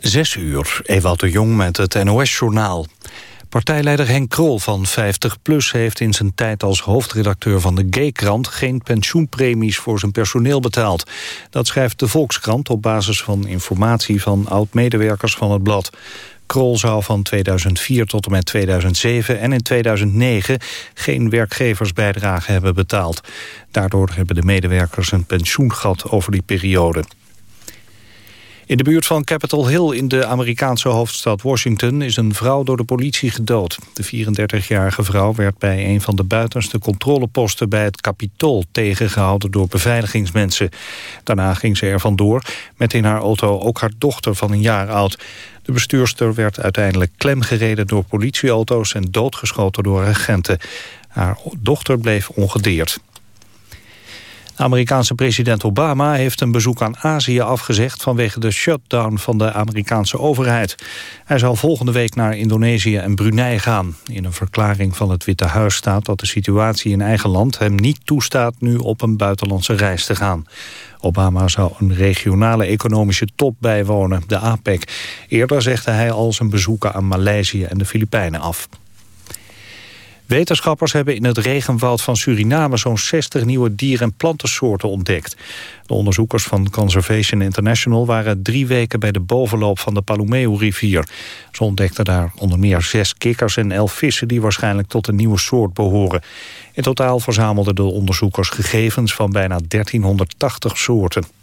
Zes uur, Ewout de Jong met het NOS-journaal. Partijleider Henk Krol van 50PLUS heeft in zijn tijd als hoofdredacteur van de G-krant geen pensioenpremies voor zijn personeel betaald. Dat schrijft de Volkskrant op basis van informatie van oud-medewerkers van het blad. Krol zou van 2004 tot en met 2007 en in 2009 geen werkgeversbijdrage hebben betaald. Daardoor hebben de medewerkers een pensioengat over die periode. In de buurt van Capitol Hill in de Amerikaanse hoofdstad Washington... is een vrouw door de politie gedood. De 34-jarige vrouw werd bij een van de buitenste controleposten... bij het Capitool tegengehouden door beveiligingsmensen. Daarna ging ze er vandoor met in haar auto ook haar dochter van een jaar oud. De bestuurster werd uiteindelijk klemgereden door politieauto's... en doodgeschoten door agenten. Haar dochter bleef ongedeerd. Amerikaanse president Obama heeft een bezoek aan Azië afgezegd... vanwege de shutdown van de Amerikaanse overheid. Hij zal volgende week naar Indonesië en Brunei gaan. In een verklaring van het Witte Huis staat dat de situatie in eigen land... hem niet toestaat nu op een buitenlandse reis te gaan. Obama zou een regionale economische top bijwonen, de APEC. Eerder zegde hij al zijn bezoeken aan Maleisië en de Filipijnen af. Wetenschappers hebben in het regenwoud van Suriname zo'n 60 nieuwe dier- en plantensoorten ontdekt. De onderzoekers van Conservation International waren drie weken bij de bovenloop van de Palomeo-rivier. Ze ontdekten daar onder meer zes kikkers en elf vissen die waarschijnlijk tot een nieuwe soort behoren. In totaal verzamelden de onderzoekers gegevens van bijna 1380 soorten.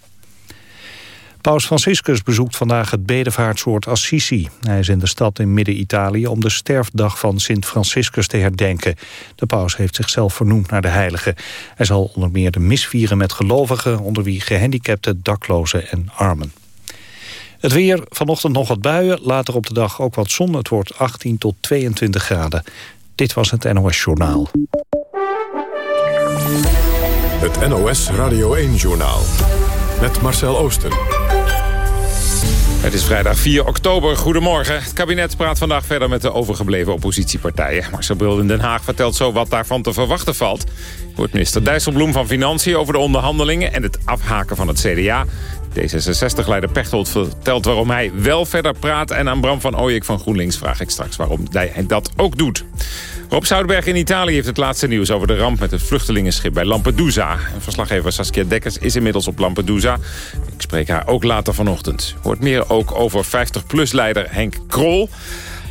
Paus Franciscus bezoekt vandaag het bedevaartsoord Assisi. Hij is in de stad in Midden-Italië om de sterfdag van Sint Franciscus te herdenken. De paus heeft zichzelf vernoemd naar de heilige. Hij zal onder meer de mis vieren met gelovigen... onder wie gehandicapten, daklozen en armen. Het weer, vanochtend nog wat buien, later op de dag ook wat zon. Het wordt 18 tot 22 graden. Dit was het NOS Journaal. Het NOS Radio 1-journaal. Met Marcel Oosten. Het is vrijdag 4 oktober. Goedemorgen. Het kabinet praat vandaag verder met de overgebleven oppositiepartijen. Marcel Bril in Den Haag vertelt zo wat daarvan te verwachten valt. Wordt minister Dijsselbloem van Financiën over de onderhandelingen... en het afhaken van het CDA. D66-leider Pechtold vertelt waarom hij wel verder praat... en aan Bram van Ooyek van GroenLinks vraag ik straks waarom hij dat ook doet. Rob Zoutberg in Italië heeft het laatste nieuws over de ramp met het vluchtelingenschip bij Lampedusa. Verslaggever Saskia Dekkers is inmiddels op Lampedusa. Ik spreek haar ook later vanochtend. Hoort meer ook over 50PLUS-leider Henk Krol.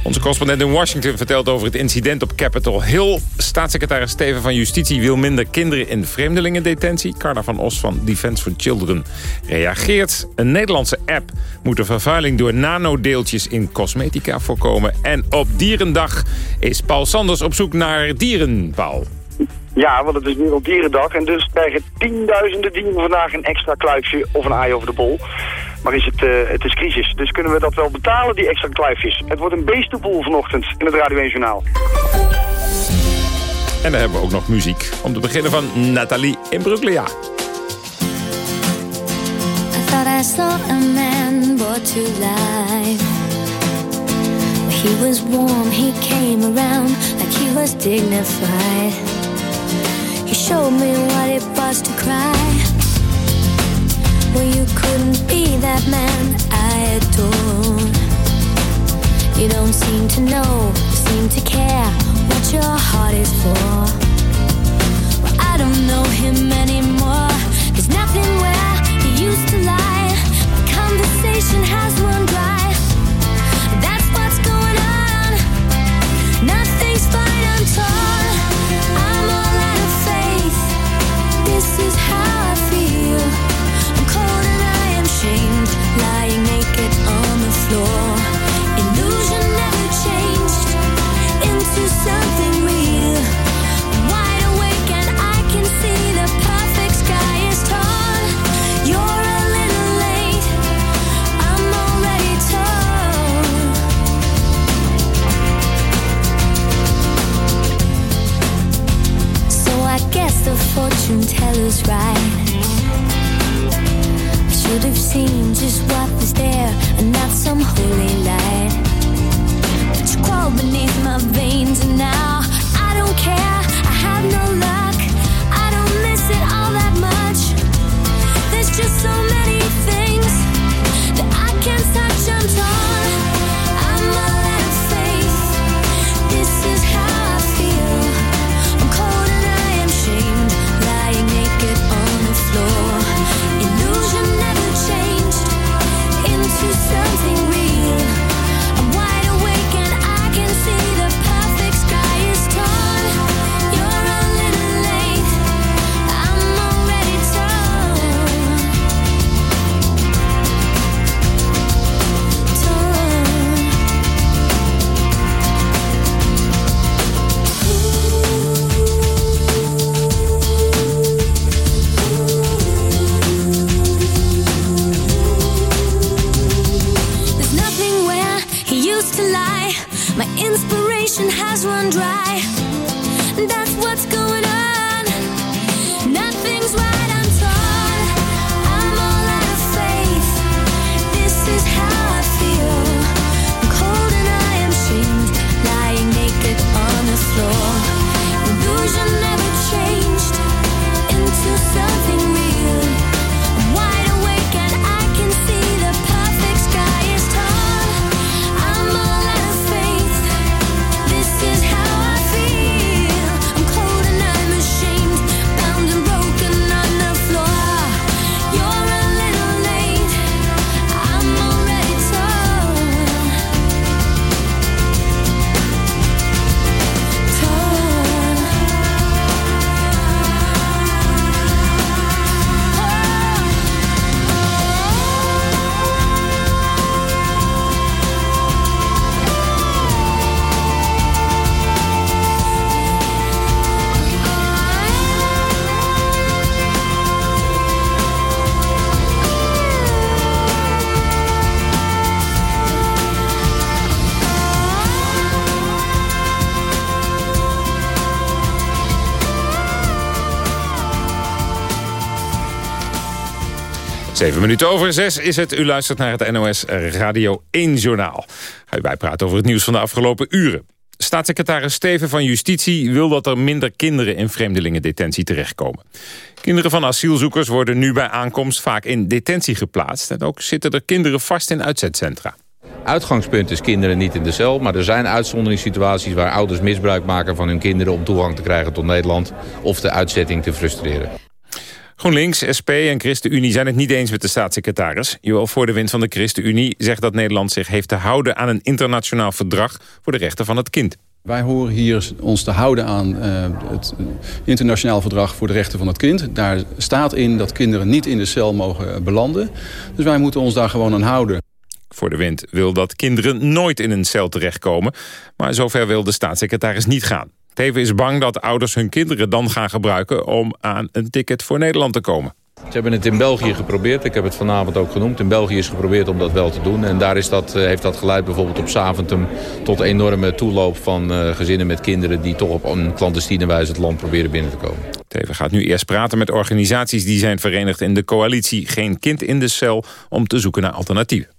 Onze correspondent in Washington vertelt over het incident op Capitol Hill. Staatssecretaris Steven van Justitie wil minder kinderen in vreemdelingendetentie. Carla van Os van Defense for Children reageert. Een Nederlandse app moet de vervuiling door nanodeeltjes in cosmetica voorkomen. En op Dierendag is Paul Sanders op zoek naar dieren, Paul. Ja, want het is Werelddierendag en dus krijgen tienduizenden dieren vandaag een extra kluifje of een aai over de bol. Maar is het, uh, het is crisis, dus kunnen we dat wel betalen, die extra kluifjes? Het wordt een beestenboel vanochtend in het Radio 1 Journaal. En dan hebben we ook nog muziek. Om te beginnen van Nathalie Imbruglia. I thought I saw a man brought to life. He was warm, he came around like he was dignified. He showed me what it was to cry. Well, you couldn't be that man I adore. You don't seem to know, seem to care what your heart is for. Zeven minuten over zes is het. U luistert naar het NOS Radio 1 Journaal. Ga u bijpraten over het nieuws van de afgelopen uren. Staatssecretaris Steven van Justitie wil dat er minder kinderen in vreemdelingendetentie terechtkomen. Kinderen van asielzoekers worden nu bij aankomst vaak in detentie geplaatst. En ook zitten er kinderen vast in uitzetcentra. Uitgangspunt is kinderen niet in de cel, maar er zijn uitzonderingssituaties waar ouders misbruik maken van hun kinderen om toegang te krijgen tot Nederland of de uitzetting te frustreren. GroenLinks, SP en ChristenUnie zijn het niet eens met de staatssecretaris. Joël Voordewind van de ChristenUnie zegt dat Nederland zich heeft te houden aan een internationaal verdrag voor de rechten van het kind. Wij horen hier ons te houden aan uh, het internationaal verdrag voor de rechten van het kind. Daar staat in dat kinderen niet in de cel mogen belanden. Dus wij moeten ons daar gewoon aan houden. Voor de wind wil dat kinderen nooit in een cel terechtkomen. Maar zover wil de staatssecretaris niet gaan. Teven is bang dat ouders hun kinderen dan gaan gebruiken... om aan een ticket voor Nederland te komen. Ze hebben het in België geprobeerd. Ik heb het vanavond ook genoemd. In België is geprobeerd om dat wel te doen. En daar is dat, heeft dat geleid bijvoorbeeld op Saventum... tot enorme toeloop van uh, gezinnen met kinderen... die toch op een clandestine wijze het land proberen binnen te komen. Teven gaat nu eerst praten met organisaties die zijn verenigd in de coalitie... Geen kind in de cel om te zoeken naar alternatieven.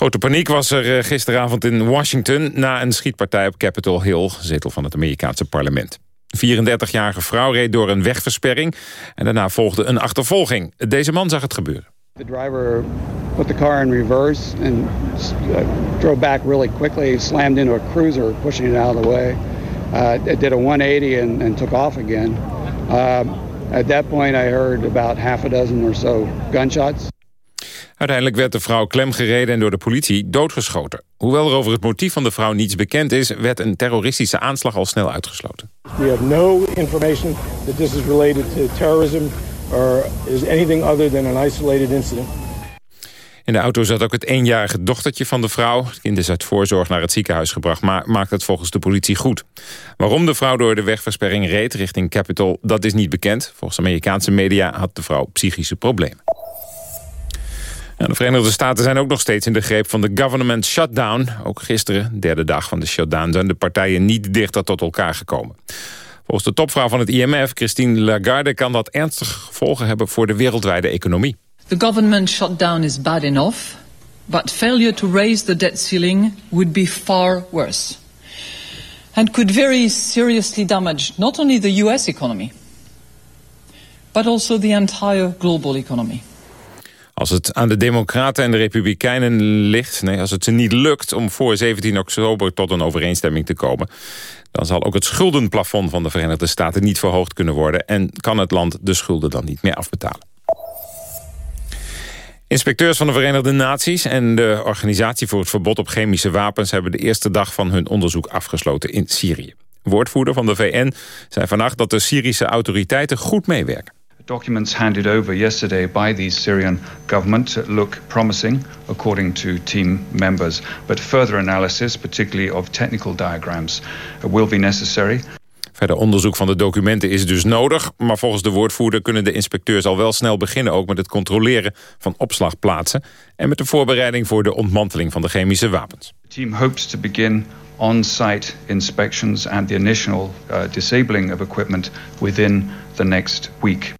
Grote paniek was er gisteravond in Washington... na een schietpartij op Capitol Hill, zetel van het Amerikaanse parlement. 34-jarige vrouw reed door een wegversperring... en daarna volgde een achtervolging. Deze man zag het gebeuren. The driver put the car in reverse and drove back really quickly, slammed into a cruiser, pushing it out of the way. Uh, it did a 180 and, and took off again. Uh, at that point I heard about half a dozen or so gunshots. Uiteindelijk werd de vrouw klemgereden en door de politie doodgeschoten. Hoewel er over het motief van de vrouw niets bekend is... werd een terroristische aanslag al snel uitgesloten. We have no information that this is related to terrorism... or is anything other than an isolated incident. In de auto zat ook het eenjarige dochtertje van de vrouw. Het kind is uit voorzorg naar het ziekenhuis gebracht... maar maakt het volgens de politie goed. Waarom de vrouw door de wegversperring reed richting Capitol... dat is niet bekend. Volgens Amerikaanse media had de vrouw psychische problemen. De Verenigde Staten zijn ook nog steeds in de greep van de government shutdown. Ook gisteren, derde dag van de shutdown, zijn de partijen niet dichter tot elkaar gekomen. Volgens de topvrouw van het IMF, Christine Lagarde... kan dat ernstige gevolgen hebben voor de wereldwijde economie. The government shutdown is bad enough, but failure to raise the debt ceiling would be far worse. And could very seriously damage not only the US economy, but also the entire global economy. Als het aan de Democraten en de Republikeinen ligt... nee, als het ze niet lukt om voor 17 oktober tot een overeenstemming te komen... dan zal ook het schuldenplafond van de Verenigde Staten niet verhoogd kunnen worden... en kan het land de schulden dan niet meer afbetalen. Inspecteurs van de Verenigde Naties en de Organisatie voor het Verbod op Chemische Wapens... hebben de eerste dag van hun onderzoek afgesloten in Syrië. Woordvoerder van de VN zei vannacht dat de Syrische autoriteiten goed meewerken. Documents handed over yesterday by the Syrian government look promising, according to team members. But further analysis, particularly of technical diagrams, will be necessary. Verder onderzoek van de documenten is dus nodig... maar volgens de woordvoerder kunnen de inspecteurs al wel snel beginnen... ook met het controleren van opslagplaatsen... en met de voorbereiding voor de ontmanteling van de chemische wapens. The team hopes to begin on-site inspections and the initial uh, disabling of equipment within the next week.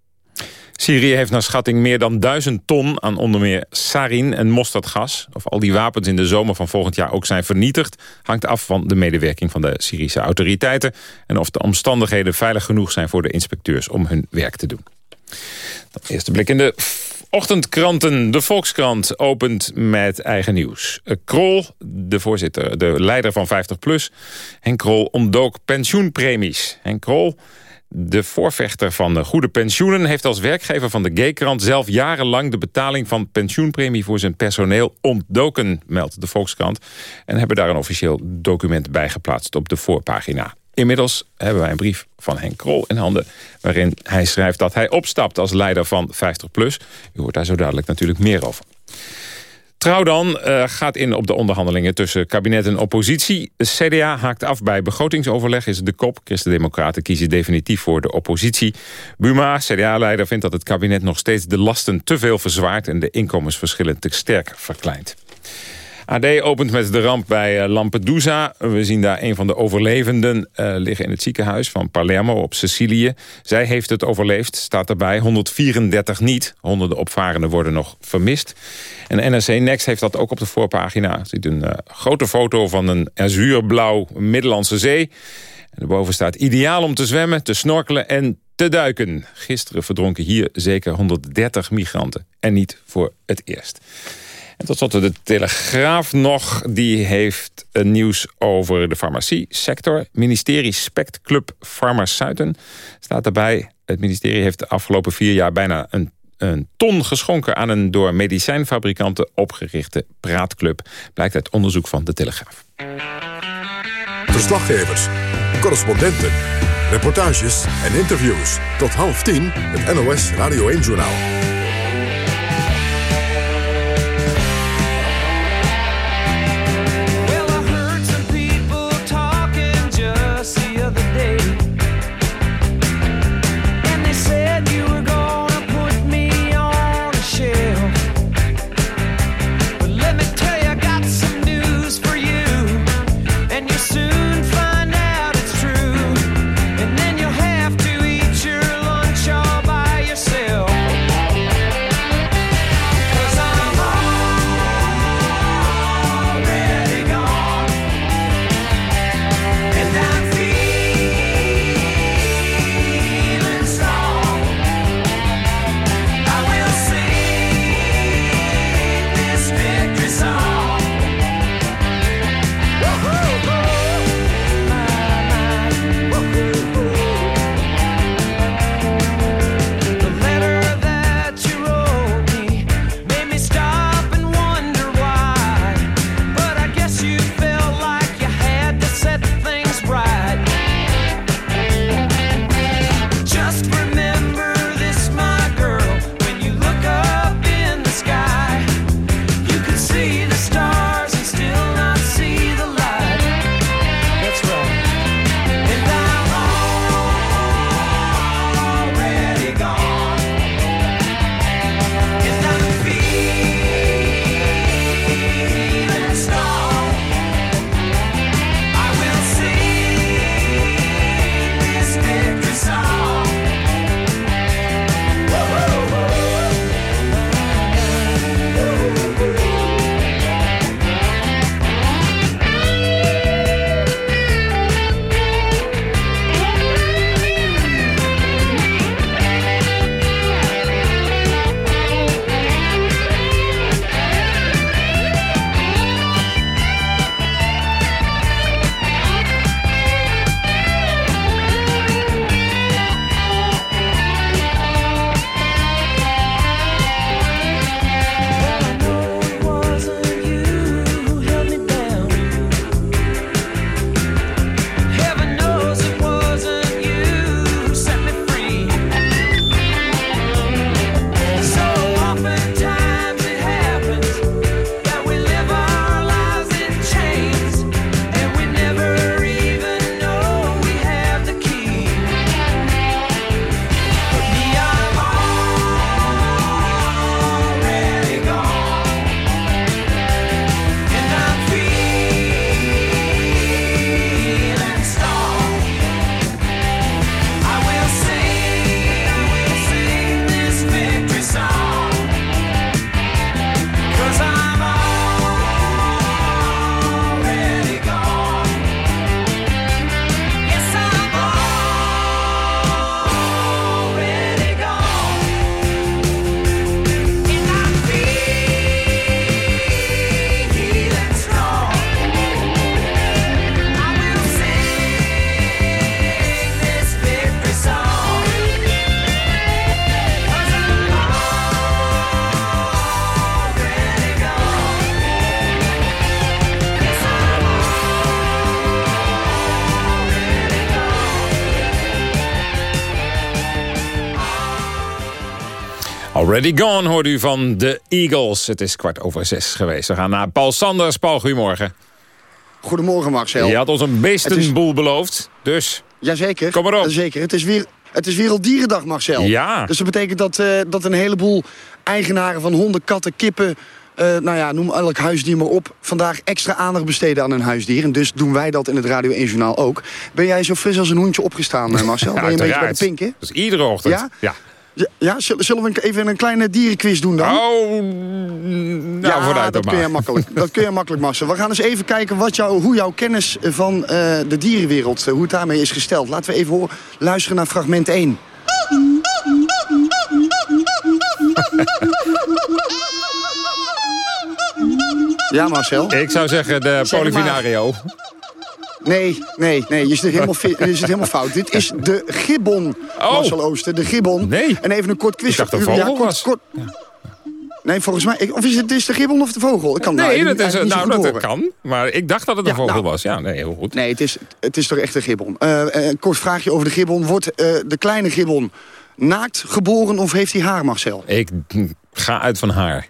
Syrië heeft naar schatting meer dan duizend ton aan onder meer sarin en mosterdgas. Of al die wapens in de zomer van volgend jaar ook zijn vernietigd... hangt af van de medewerking van de Syrische autoriteiten... en of de omstandigheden veilig genoeg zijn voor de inspecteurs om hun werk te doen. Dan eerste blik in de ochtendkranten. De Volkskrant opent met eigen nieuws. Krol, de voorzitter, de leider van 50PLUS... Henk Krol ontdook pensioenpremies. Henk Krol de voorvechter van de goede pensioenen heeft als werkgever van de G-krant zelf jarenlang de betaling van pensioenpremie voor zijn personeel ontdoken, meldt de Volkskrant. En hebben daar een officieel document bij geplaatst op de voorpagina. Inmiddels hebben wij een brief van Henk Krol in handen... waarin hij schrijft dat hij opstapt als leider van 50PLUS. U hoort daar zo dadelijk natuurlijk meer over. Trouw dan uh, gaat in op de onderhandelingen tussen kabinet en oppositie. CDA haakt af bij begrotingsoverleg, is de kop. Christen-Democraten kiezen definitief voor de oppositie. Buma, CDA-leider, vindt dat het kabinet nog steeds de lasten te veel verzwaart... en de inkomensverschillen te sterk verkleint. AD opent met de ramp bij eh, Lampedusa. We zien daar een van de overlevenden uh, liggen in het ziekenhuis van Palermo op Sicilië. Zij heeft het overleefd, staat erbij. 134 niet. Honderden opvarenden worden nog vermist. En NRC Next heeft dat ook op de voorpagina. Ziet een uh, grote foto van een azuurblauw Middellandse Zee. En erboven staat ideaal om te zwemmen, te snorkelen en te duiken. Gisteren verdronken hier zeker 130 migranten. En niet voor het eerst. En tot slot de Telegraaf nog. Die heeft nieuws over de farmaciesector. Ministerie Spect Club Farmaceuten staat daarbij. Het ministerie heeft de afgelopen vier jaar bijna een, een ton geschonken... aan een door medicijnfabrikanten opgerichte praatclub. Blijkt uit onderzoek van de Telegraaf. Verslaggevers, correspondenten, reportages en interviews. Tot half tien het NOS Radio 1-journaal. Already Gone hoorde u van de Eagles. Het is kwart over zes geweest. We gaan naar Paul Sanders. Paul, goedemorgen. Goedemorgen Marcel. Je had ons een beestenboel beloofd, dus... Jazeker. Kom maar op. Zeker. Het is, weer, het is Werelddierendag, Marcel. Ja. Dus dat betekent dat, eh, dat een heleboel eigenaren van honden, katten, kippen... eh, nou ja, noem elk huisdier maar op. Vandaag extra aandacht besteden aan hun huisdier. En dus doen wij dat in het Radio 1 Journaal ook. Ben jij zo fris als een hoentje opgestaan, eh, Marcel? ben je een beetje bij de pinken? Dus iedere ochtend. Ja? Ja. Ja, zullen we even een kleine dierenquiz doen dan? Oh, nou, ja, vooruit dat kun, je makkelijk, dat kun je makkelijk, Marcel. We gaan eens even kijken wat jou, hoe jouw kennis van eh, de dierenwereld... eh, hoe het daarmee is gesteld. Laten we even horen, luisteren naar fragment 1. Ja, Marcel? Ik zou zeggen de Zeg maar. Nee, nee, nee, je zit helemaal, je zit helemaal fout. Dit is de gibbon, Oh. Marcel Ooster. De gibbon. Nee. En even een kort quiz. Ik dacht een vogel kort, was. Kort. Nee, volgens mij... Of is het, de gibbon of de vogel? Ik kan nou Nee, dat, is, nou, goed dat horen. kan. Maar ik dacht dat het een Ja, vogel nou. was. Ja, nee, heel goed. Nee, het is, het is toch echt een gibbon. Eh, eh, een kort vraagje over de gibbon. Wordt eh, de kleine gibbon naakt geboren of heeft hij haar, Marcel? Ik ga uit van haar.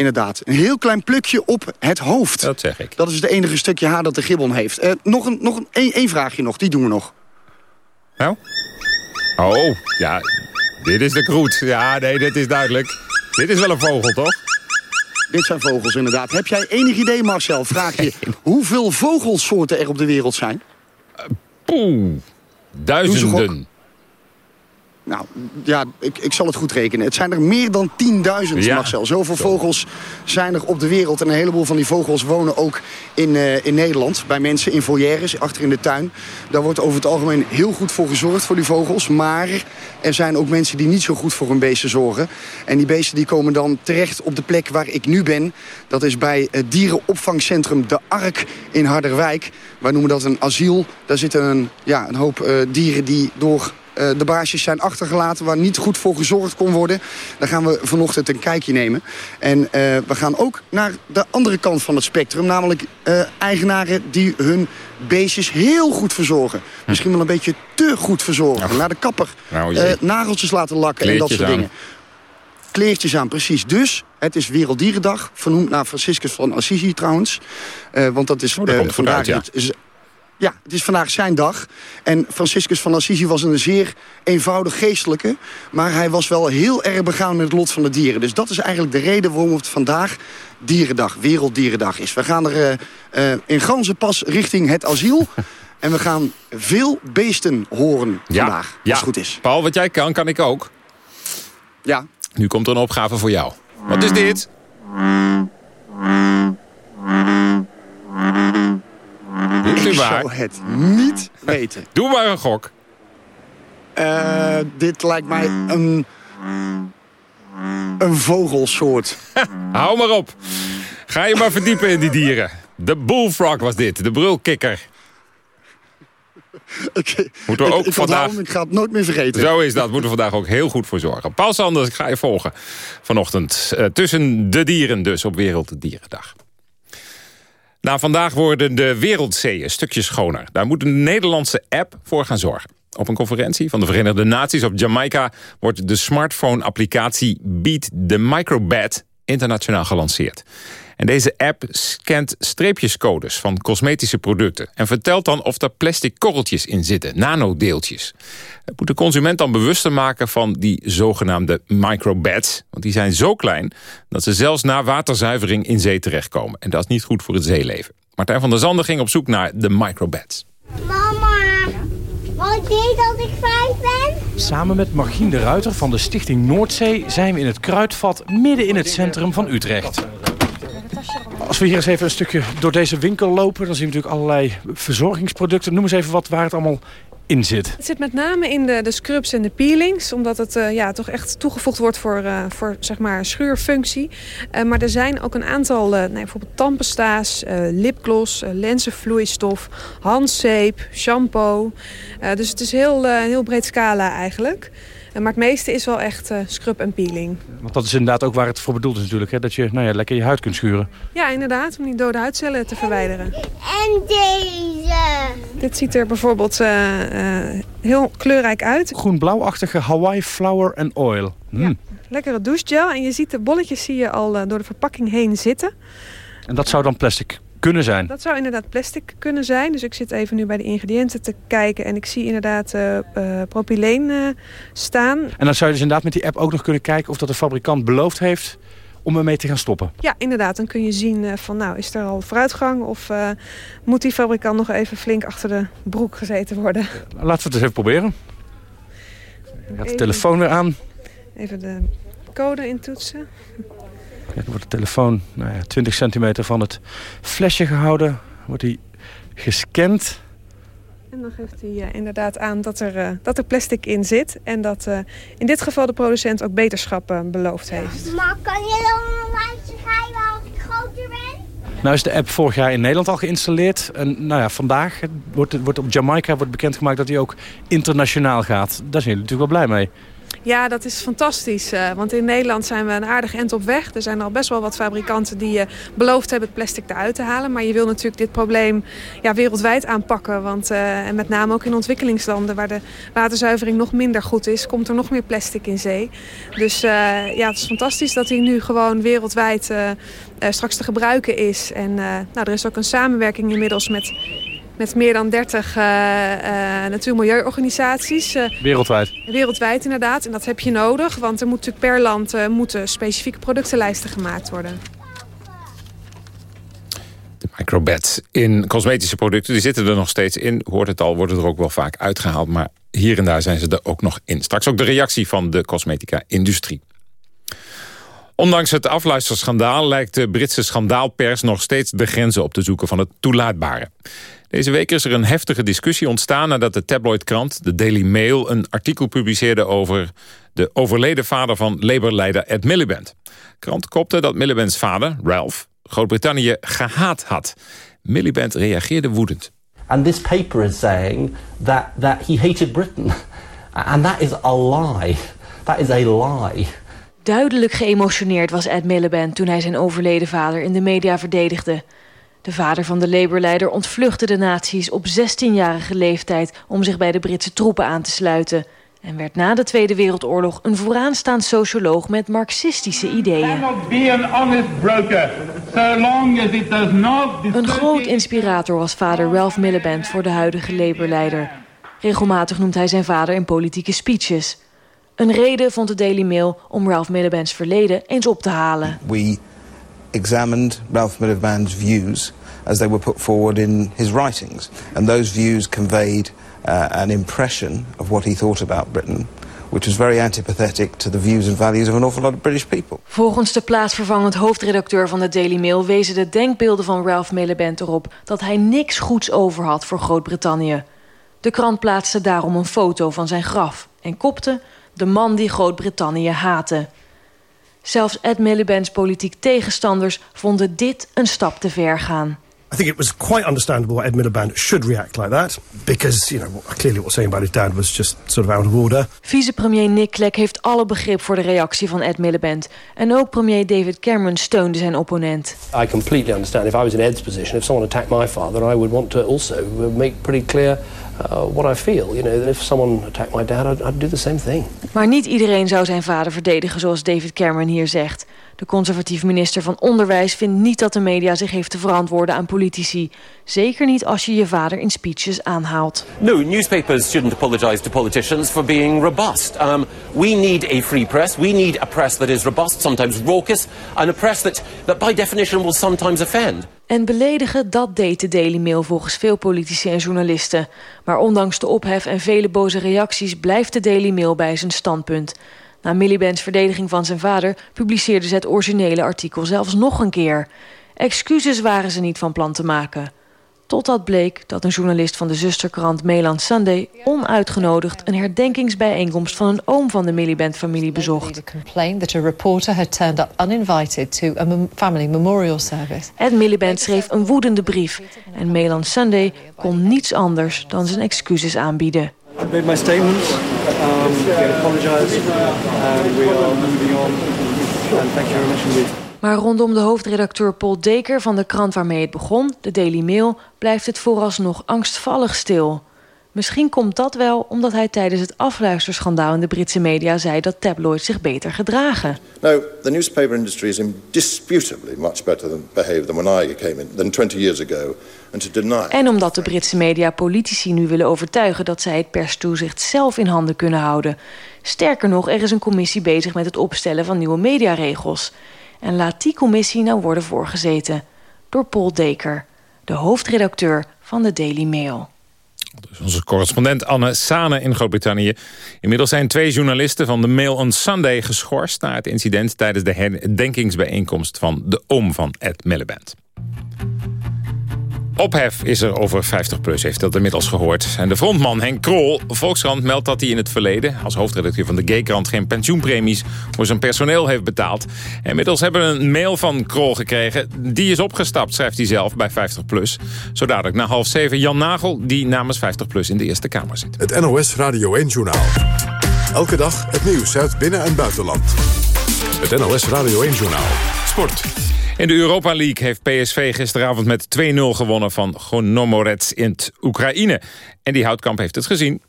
Inderdaad. Een heel klein plukje op het hoofd. Dat zeg ik. Dat is het enige stukje haar dat de gibbon heeft. Eh, nog een, nog een één, één vraagje nog, die doen we nog. Nou? Oh, ja. Dit is de kroet. Ja, nee, dit is duidelijk. Dit is wel een vogel, toch? Dit zijn vogels inderdaad. Heb jij enig idee, Marcel, vraag je... hoeveel vogelsoorten er op de wereld zijn? Poeh. Doe ze Duizenden. Nou, ja, ik, ik zal het goed rekenen. Het zijn er meer dan 10.000, Ja. Marcel. Zoveel vogels zijn er op de wereld. En een heleboel van die vogels wonen ook in, eh, in Nederland. Bij mensen in foyeres, achter in de tuin. Daar wordt over het algemeen heel goed voor gezorgd voor die vogels. Maar er zijn ook mensen die niet zo goed voor hun beesten zorgen. En die beesten die komen dan terecht op de plek waar ik nu ben. Dat is bij het dierenopvangcentrum De Ark in Harderwijk. Wij noemen dat een asiel. Daar zitten een, ja, een hoop eh, dieren die door de baasjes zijn achtergelaten... waar niet goed voor gezorgd kon worden. Daar gaan we vanochtend een kijkje nemen. En eh, we gaan ook naar de andere kant van het spectrum. Namelijk eh, eigenaren die hun beestjes heel goed verzorgen. Misschien wel een beetje te goed verzorgen. Naar de kapper. Nou, eh, nageltjes laten lakken en dat soort aan. dingen. Kleertjes aan, precies. Dus, het is Werelddierendag. Vernoemd naar Franciscus van Assisi trouwens. Eh, want dat is Oh, dat eh, vandaag... uit, ja. het is- ja, het is vandaag zijn dag. En Franciscus van Assisi was een zeer eenvoudig geestelijke. Maar hij was wel heel erg begaan met het lot van de dieren. Dus dat is eigenlijk de reden waarom het vandaag Dierendag, Werelddierendag is. We gaan er eh, eh, in ganzenpas richting het asiel. en we gaan veel beesten horen Ja, vandaag, als ja. het goed is. Paul, wat jij kan, kan ik ook. Ja, Nu komt er een opgave voor jou. Wat is dit? Doet u ik zou het niet weten. Doe maar een gok. Eh, dit lijkt mij een, een vogelsoort. Hou maar op. Ga je maar verdiepen in die dieren. De bullfrog was dit, de brulkikker. Ik, Moeten we ik- ook ik, vandaag- onthoud hem, ik ga het nooit meer vergeten. Zo is dat, moeten we vandaag ook heel goed voor zorgen. Paul Sanders, ik ga je volgen vanochtend. eh, tussen de dieren dus op Werelddierendag. Nou, vandaag worden de wereldzeeën een stukje schoner. Daar moet een Nederlandse app voor gaan zorgen. Op een conferentie van de Verenigde Naties op Jamaica... wordt de smartphone-applicatie Beat the Microbat internationaal gelanceerd. En deze app scant streepjescodes van cosmetische producten... en vertelt dan of er plastic korreltjes in zitten, nanodeeltjes. Het moet de consument dan bewuster maken van die zogenaamde microbats. Want die zijn zo klein dat ze zelfs na waterzuivering in zee terechtkomen. En dat is niet goed voor het zeeleven. Martijn van der Zanden ging op zoek naar de microbats. Mama, wat ik weet dat ik vijf ben? Samen met Margien de Ruiter van de Stichting Noordzee zijn we in het Kruidvat midden in het centrum van Utrecht. Als we hier eens even een stukje door deze winkel lopen, dan zien we natuurlijk allerlei verzorgingsproducten. Noem eens even wat waar het allemaal in zit. Het zit met name in de, de scrubs en de peelings. Omdat het eh, ja, toch echt toegevoegd wordt voor, eh, voor zeg maar, schuurfunctie. Eh, maar er zijn ook een aantal, nee, bijvoorbeeld tandpasta's, lipgloss, lenzenvloeistof, handzeep, shampoo. Dus het is heel, eh, heel breed scala eigenlijk. Maar het meeste is wel echt eh, scrub en peeling. Want dat is inderdaad ook waar het voor bedoeld is natuurlijk. Hè? Dat je nou ja, lekker je huid kunt schuren. Ja, inderdaad, om die dode huidcellen te verwijderen. En deze. Dit ziet er bijvoorbeeld eh, eh, heel kleurrijk uit. Groen-blauwachtige Hawaii Flower and Oil. Hm. lekkere douchegel. En je ziet de bolletjes zie je al door de verpakking heen zitten. En dat zou dan plastic kunnen zijn? Dat zou inderdaad plastic kunnen zijn. Dus ik zit even nu bij de ingrediënten te kijken. En ik zie inderdaad uh, propyleen uh, staan. En dan zou je dus inderdaad met die app ook nog kunnen kijken... of dat de fabrikant beloofd heeft om ermee te gaan stoppen. Ja, inderdaad. Dan kun je zien van nou, is er al vooruitgang... of moet die fabrikant nog even flink achter de broek gezeten worden. Laten we het eens even proberen. Ik gaat de telefoon weer aan. Even de code intoetsen. Kijk, wordt de telefoon nou ja, 20 centimeter van het flesje gehouden. Wordt hij gescand. En dan geeft hij uh, inderdaad aan dat er, uh, dat er plastic in zit. En dat uh, in dit geval de producent ook beterschap beloofd heeft. Maar kan je dan een lijstje schrijven als ik groter ben? Nou is de app vorig jaar in Nederland al geïnstalleerd. En nou ja, vandaag wordt, wordt op Jamaica wordt bekendgemaakt dat hij ook internationaal gaat. Daar zijn jullie natuurlijk wel blij mee. Ja, dat is fantastisch. Uh, want in Nederland zijn we een aardig end op weg. Er zijn al best wel wat fabrikanten die uh, beloofd hebben het plastic eruit te halen. Maar je wil natuurlijk dit probleem ja, wereldwijd aanpakken. Want uh, en met name ook in ontwikkelingslanden waar de waterzuivering nog minder goed is... komt er nog meer plastic in zee. Dus ja, het is fantastisch dat hij nu gewoon wereldwijd straks te gebruiken is. En nou, er is ook een samenwerking inmiddels met met meer dan 30 uh, uh, natuur- en milieuorganisaties. Uh, wereldwijd? Wereldwijd inderdaad. En dat heb je nodig, want er moet natuurlijk per land uh, moeten specifieke productenlijsten gemaakt worden. De microbats in cosmetische producten, die zitten er nog steeds in. Hoort het al, worden er ook wel vaak uitgehaald. Maar hier en daar zijn ze er ook nog in. Straks ook de reactie van de cosmetica-industrie. Ondanks het afluisterschandaal lijkt de Britse schandaalpers nog steeds de grenzen op te zoeken van het toelaatbare. Deze week is er een heftige discussie ontstaan nadat de tabloidkrant, de Daily Mail, een artikel publiceerde over de overleden vader van Labour-leider Ed Miliband. De krant kopte dat Miliband's vader, Ralph, Groot-Brittannië gehaat had. Miliband reageerde woedend. And this paper is saying that, that he hated Britain. And that is a lie. That is a lie. Duidelijk geëmotioneerd was Ed Miliband toen hij zijn overleden vader in de media verdedigde. De vader van de Labour-leider ontvluchtte de nazi's op 16-jarige leeftijd om zich bij de Britse troepen aan te sluiten. En werd na de Tweede Wereldoorlog een vooraanstaand socioloog met marxistische ideeën. Een groot inspirator was vader Ralph Miliband voor de huidige Labour-leider. Regelmatig noemt hij zijn vader in politieke speeches. Een reden vond de Daily Mail om Ralph Miliband's verleden eens op te halen. We examined Ralph Miliband's views as they were put forward in his writings. And those views conveyed uh, an impression of what he thought about Britain which was very antipathetic to the views and values of an awful lot of British people. Volgens de plaatsvervangend hoofdredacteur van de Daily Mail wezen de denkbeelden van Ralph Miliband erop dat hij niks goeds over had voor Groot-Brittannië. De krant plaatste daarom een foto van zijn graf en kopte de man die Groot-Brittannië haatte. Zelfs Ed Miliband's politiek tegenstanders vonden dit een stap te ver gaan. I think it was quite understandable why Ed Miliband should react like that. Because, you know, clearly what was saying about his dad was just sort of out of order. Vicepremier Nick Clegg heeft alle begrip voor de reactie van Ed Miliband. En ook premier David Cameron steunde zijn opponent. I completely understand. If I was in Ed's position, if someone attacked my father, I would want to also make pretty clear uh, what I feel. You know, if someone attacked my dad, I'd, I'd do the same thing. Maar niet iedereen zou zijn vader verdedigen zoals David Cameron hier zegt. De conservatieve minister van Onderwijs vindt niet dat de media zich heeft te verantwoorden aan politici. Zeker niet als je je vader in speeches aanhaalt. No, newspapers shouldn't apologize to politicians for being robust. Um, we need a free press. We need a press that is robust, sometimes raucous, and a press that, that by definition will sometimes offend. En beledigen, dat deed de Daily Mail volgens veel politici en journalisten. Maar ondanks de ophef en vele boze reacties blijft de Daily Mail bij zijn standpunt. Na Miliband's verdediging van zijn vader publiceerde ze het originele artikel zelfs nog een keer. Excuses waren ze niet van plan te maken. Totdat bleek dat een journalist van de zusterkrant Mainland Sunday onuitgenodigd een herdenkingsbijeenkomst van een oom van de Miliband-familie bezocht. Ed Miliband schreef een woedende brief en Mainland Sunday kon niets anders dan zijn excuses aanbieden. I made my statement. We apologize. And we are moving on. And thank you very much indeed. Maar rondom de hoofdredacteur Paul Deker van de krant waarmee het begon, de Daily Mail, blijft het vooralsnog angstvallig stil. Misschien komt dat wel omdat hij tijdens het afluisterschandaal in de Britse media zei dat tabloids zich beter gedragen. No, the newspaper industry is indisputably much better than behaved than when I came in than 20 years ago. En omdat de Britse media politici nu willen overtuigen dat zij het perstoezicht zelf in handen kunnen houden. Sterker nog, er is een commissie bezig met het opstellen van nieuwe mediaregels. En laat die commissie nou worden voorgezeten door Paul Deker, de hoofdredacteur van de Daily Mail. Dus onze correspondent Anne Sane in Groot-Brittannië. Inmiddels zijn twee journalisten van de Mail on Sunday geschorst... na het incident tijdens de herdenkingsbijeenkomst van de oom van Ed Miliband. Ophef is er over 50PLUS, heeft dat inmiddels gehoord. En de frontman Henk Krol, Volkskrant, meldt dat hij in het verleden... als hoofdredacteur van de Gaykrant geen pensioenpremies voor zijn personeel heeft betaald. inmiddels hebben we een mail van Krol gekregen. Die is opgestapt, schrijft hij zelf, bij 50PLUS. Zo dadelijk na half zeven Jan Nagel, die namens 50PLUS in de Eerste Kamer zit. Het NOS Radio 1-journaal. Elke dag het nieuws uit binnen- en buitenland. Het NOS Radio 1-journaal. Sport. In de Europa League heeft PSV gisteravond met 2-0 gewonnen van Gonomorets in Oekraïne. En die Houtkamp heeft het gezien.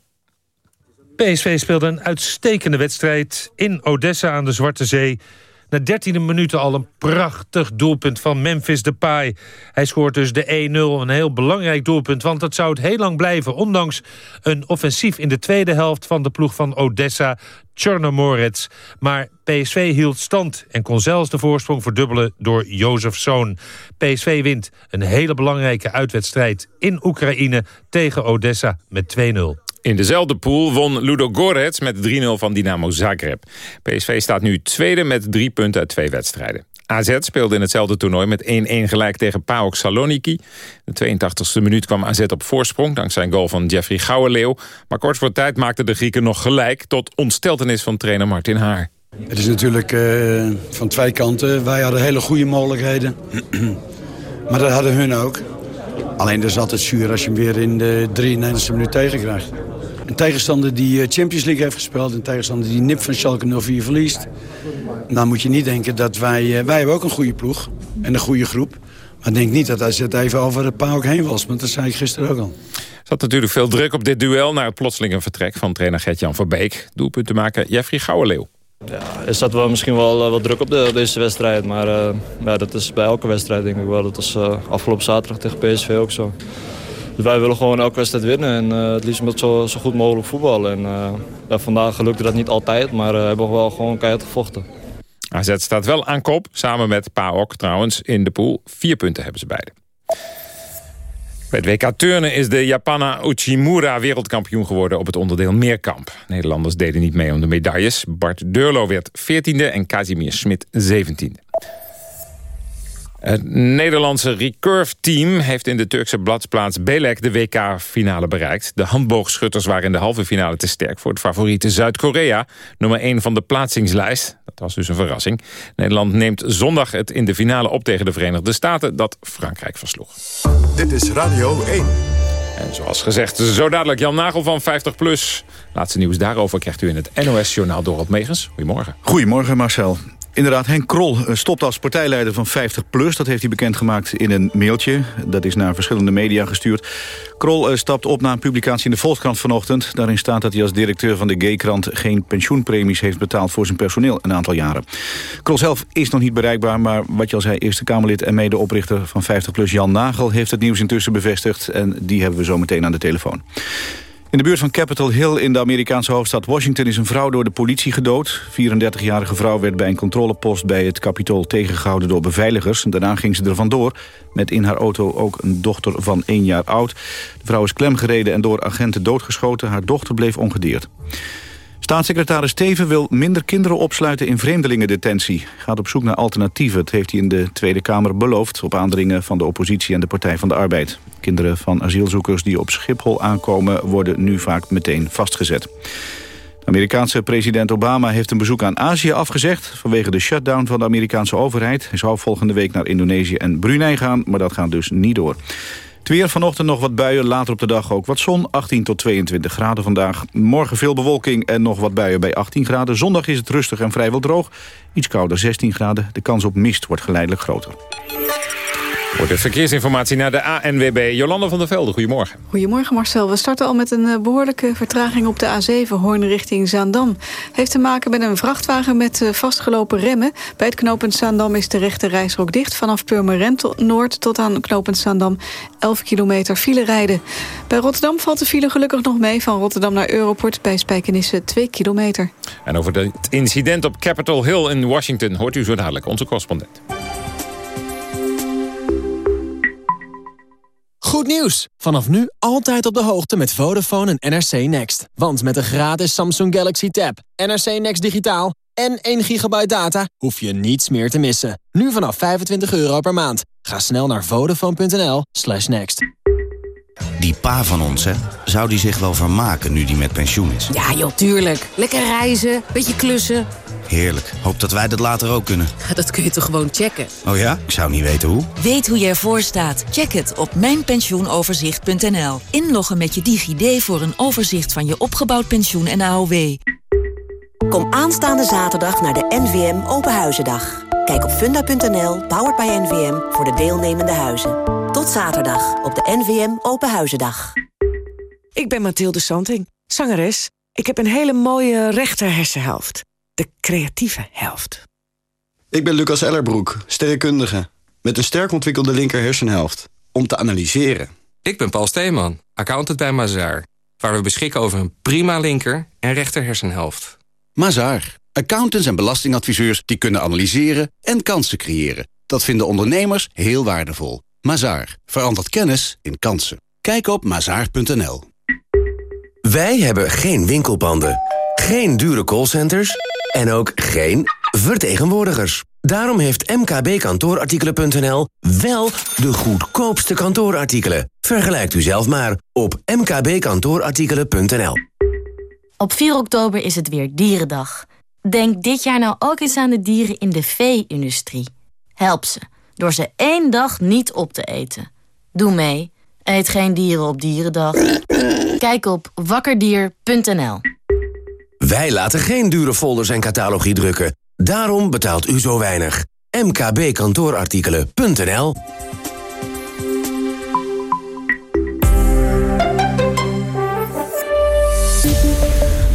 PSV speelde een uitstekende wedstrijd in Odessa aan de Zwarte Zee. Na 13 minuten al een prachtig doelpunt van Memphis Depay. Hij scoort dus de 1-0, een heel belangrijk doelpunt... want dat zou het heel lang blijven... ondanks een offensief in de tweede helft van de ploeg van Odessa... Chornomorets. Maar PSV hield stand en kon zelfs de voorsprong verdubbelen door Jozef Zoon. PSV wint een hele belangrijke uitwedstrijd in Oekraïne tegen Odessa met 2-0. In dezelfde pool won Ludo Gorets met 3-0 van Dynamo Zagreb. PSV staat nu tweede met drie punten uit twee wedstrijden. AZ speelde in hetzelfde toernooi met 1-1 gelijk tegen PAOK Saloniki. De 82e minuut kwam AZ op voorsprong... dankzij een goal van Jeffrey Gouwenleeuw. Maar kort voor tijd maakten de Grieken nog gelijk... tot ontsteltenis van trainer Martin Haar. Het is natuurlijk uh, van twee kanten. Wij hadden hele goede mogelijkheden. maar dat hadden hun ook. Alleen dat is altijd zuur als je hem weer in de 93e minuut tegenkrijgt. Een tegenstander die eh, Champions League heeft gespeeld. Een tegenstander die nip van Schalke 04 verliest. Dan moet je niet denken dat wij... Uh, wij hebben ook een goede ploeg en een goede groep. Maar denk niet dat het even over het paal ook heen was. Want dat zei ik gisteren ook al. Er zat natuurlijk veel druk op dit duel... na het plotselinge vertrek van trainer Gert-Jan Verbeek. Doelpunt te maken Jeffrey Gouwenleeuw. Ja, er zat wel misschien wel wat druk op, de, deze wedstrijd. Maar uh, ja, dat is bij elke wedstrijd denk ik wel. Dat was uh, afgelopen zaterdag tegen PSV ook zo. Dus wij willen gewoon elke wedstrijd winnen. En het liefst met zo, zo goed mogelijk voetballen. En ja, vandaag lukte dat niet altijd, maar hebben we wel gewoon keihard gevochten. AZ staat wel aan kop, samen met PAOK trouwens in de pool. Vier punten hebben ze beide. Bij het WK Turnen is de Japana Uchimura wereldkampioen geworden op het onderdeel meerkamp. Nederlanders deden niet mee om de medailles. Bart Deurlo werd 14e en Casimir Smit 17e. Het Nederlandse recurve-team heeft in de Turkse bladsplaats Belek de WK-finale bereikt. De handboogschutters waren in de halve finale te sterk voor het favoriete Zuid-Korea. Nummer 1 van de plaatsingslijst. Dat was dus een verrassing. Nederland neemt zondag het in de finale op tegen de Verenigde Staten... dat Frankrijk versloeg. Dit is Radio 1. En zoals gezegd, zo dadelijk Jan Nagel van 50PLUS. Laatste nieuws daarover krijgt u in het NOS-journaal Dorot Megens. Goedemorgen. Goedemorgen Marcel. Inderdaad, Henk Krol eh, stopt als partijleider van 50PLUS. Dat heeft hij bekendgemaakt in een mailtje. Dat is naar verschillende media gestuurd. Krol eh, stapt op na een publicatie in de Volkskrant vanochtend. Daarin staat dat hij als directeur van de Gaykrant... geen pensioenpremies heeft betaald voor zijn personeel een aantal jaren. Krol zelf is nog niet bereikbaar... maar wat je al zei, Eerste Kamerlid en medeoprichter van 50PLUS... Jan Nagel heeft het nieuws intussen bevestigd... en die hebben we zo meteen aan de telefoon. In de buurt van Capitol Hill in de Amerikaanse hoofdstad Washington... is een vrouw door de politie gedood. 34-jarige vrouw werd bij een controlepost bij het Capitool tegengehouden door beveiligers. Daarna ging ze er vandoor met in haar auto ook een dochter van één jaar oud. De vrouw is klemgereden en door agenten doodgeschoten. Haar dochter bleef ongedeerd. Staatssecretaris Teven wil minder kinderen opsluiten in vreemdelingendetentie. Gaat op zoek naar alternatieven, dat heeft hij in de Tweede Kamer beloofd... op aandringen van de oppositie en de Partij van de Arbeid. Kinderen van asielzoekers die op Schiphol aankomen... worden nu vaak meteen vastgezet. Amerikaanse president Obama heeft een bezoek aan Azië afgezegd... vanwege de shutdown van de Amerikaanse overheid. Hij zou volgende week naar Indonesië en Brunei gaan, maar dat gaat dus niet door. Het weer vanochtend nog wat buien, later op de dag ook wat zon. 18 tot 22 graden vandaag. Morgen veel bewolking en nog wat buien bij 18 graden. Zondag is het rustig en vrijwel droog. Iets kouder, 16 graden. De kans op mist wordt geleidelijk groter. Voor de verkeersinformatie naar de ANWB. Jolanda van der Velde, goedemorgen. Goedemorgen Marcel. We starten al met een eh, behoorlijke vertraging op de A7 Hoorn richting Zaandam. Heeft te maken met een vrachtwagen met eh, vastgelopen remmen. Bij het knooppunt Zaandam is de rechte reisrook dicht. Vanaf Purmerend Noord tot aan knooppunt Zaandam 11 kilometer file rijden. Bij Rotterdam valt de file gelukkig nog mee. Van Rotterdam naar Europort bij Spijkenisse 2 kilometer. En over het incident op Capitol Hill in Washington... hoort u zo dadelijk onze correspondent. Goed nieuws! Vanaf nu altijd op de hoogte met Vodafone en NRC Next. Want met een gratis Samsung Galaxy Tab, NRC Next digitaal en 1 gigabyte data... hoef je niets meer te missen. Nu vanaf 25 euro per maand. Ga snel naar vodafone.nl slash next. Die pa van ons, hè? Zou die zich wel vermaken nu die met pensioen is? Ja, joh, tuurlijk. Lekker reizen, beetje klussen. Heerlijk. Hoop dat wij dat later ook kunnen. Dat kun je toch gewoon checken? Oh ja? Ik zou niet weten hoe. Weet hoe je ervoor staat? Check het op mijnpensioenoverzicht.nl. Inloggen met je DigiD voor een overzicht van je opgebouwd pensioen en AOW. Kom aanstaande zaterdag naar de NVM Openhuizendag. Kijk op funda.nl, powered by NVM, voor de deelnemende huizen. Tot zaterdag op de NVM Openhuizendag. Ik ben Mathilde Santing, zangeres. Ik heb een hele mooie rechter hersenhelft. De creatieve helft. Ik ben Lucas Ellerbroek, sterrenkundige. Met een sterk ontwikkelde linker hersenhelft. Om te analyseren. Ik ben Paul Steeman, accountant bij Mazaar. Waar we beschikken over een prima linker en rechter hersenhelft. Mazaar. Accountants en belastingadviseurs die kunnen analyseren en kansen creëren. Dat vinden ondernemers heel waardevol. Mazaar. Verandert kennis in kansen. Kijk op mazaar.nl. Wij hebben geen winkelpanden, geen dure callcenters en ook geen vertegenwoordigers. Daarom heeft mkbkantoorartikelen.nl wel de goedkoopste kantoorartikelen. Vergelijkt u zelf maar op mkbkantoorartikelen.nl. Op 4 oktober is het weer Dierendag. Denk dit jaar nou ook eens aan de dieren in de vee-industrie. Help ze, door ze één dag niet op te eten. Doe mee. Eet geen dieren op Dierendag. Kijk op wakkerdier.nl. Wij laten geen dure folders en catalogie drukken. Daarom betaalt u zo weinig. mkbkantoorartikelen.nl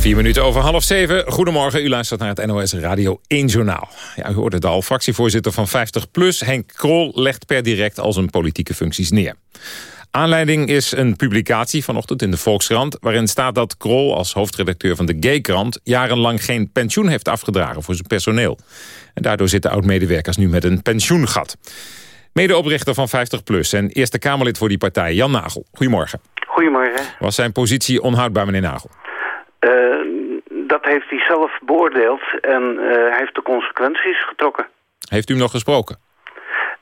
Vier minuten over half zeven. Goedemorgen, u luistert naar het NOS Radio 1 Journaal. Ja, u hoort het al, fractievoorzitter van 50PLUS, Henk Krol... legt per direct al zijn politieke functies neer. Aanleiding is een publicatie vanochtend in de Volkskrant... waarin staat dat Krol als hoofdredacteur van de Gaykrant... jarenlang geen pensioen heeft afgedragen voor zijn personeel. En daardoor zitten oud-medewerkers nu met een pensioengat. Medeoprichter van 50PLUS en Eerste Kamerlid voor die partij, Jan Nagel. Goedemorgen. Goedemorgen. Was zijn positie onhoudbaar, meneer Nagel? Uh, dat heeft hij zelf beoordeeld en uh, hij heeft de consequenties getrokken. Heeft u hem nog gesproken?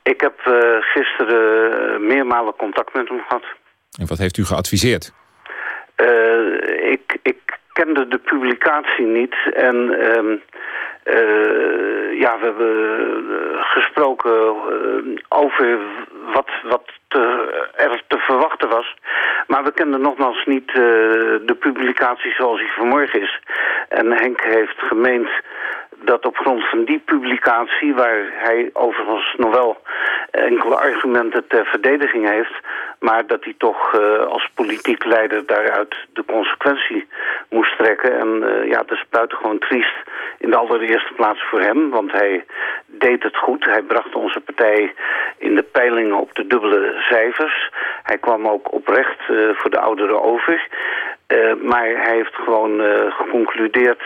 Ik heb uh, gisteren meermalen contact met hem gehad. En wat heeft u geadviseerd? ik, ik kende de publicatie niet en ehm, ja, we hebben gesproken over wat, wat te, er te verwachten was. Maar we kenden nogmaals niet de publicatie zoals die vanmorgen is. En Henk heeft gemeend dat op grond van die publicatie, waar hij overigens nog wel enkele argumenten ter verdediging heeft, maar dat hij toch uh, als politiek leider daaruit de consequentie moest trekken. En uh, ja, dat is buitengewoon triest in de allereerste plaats voor hem, want hij deed het goed. Hij bracht onze partij in de peilingen op de dubbele cijfers. Hij kwam ook oprecht uh, voor de ouderen over. maar hij heeft gewoon geconcludeerd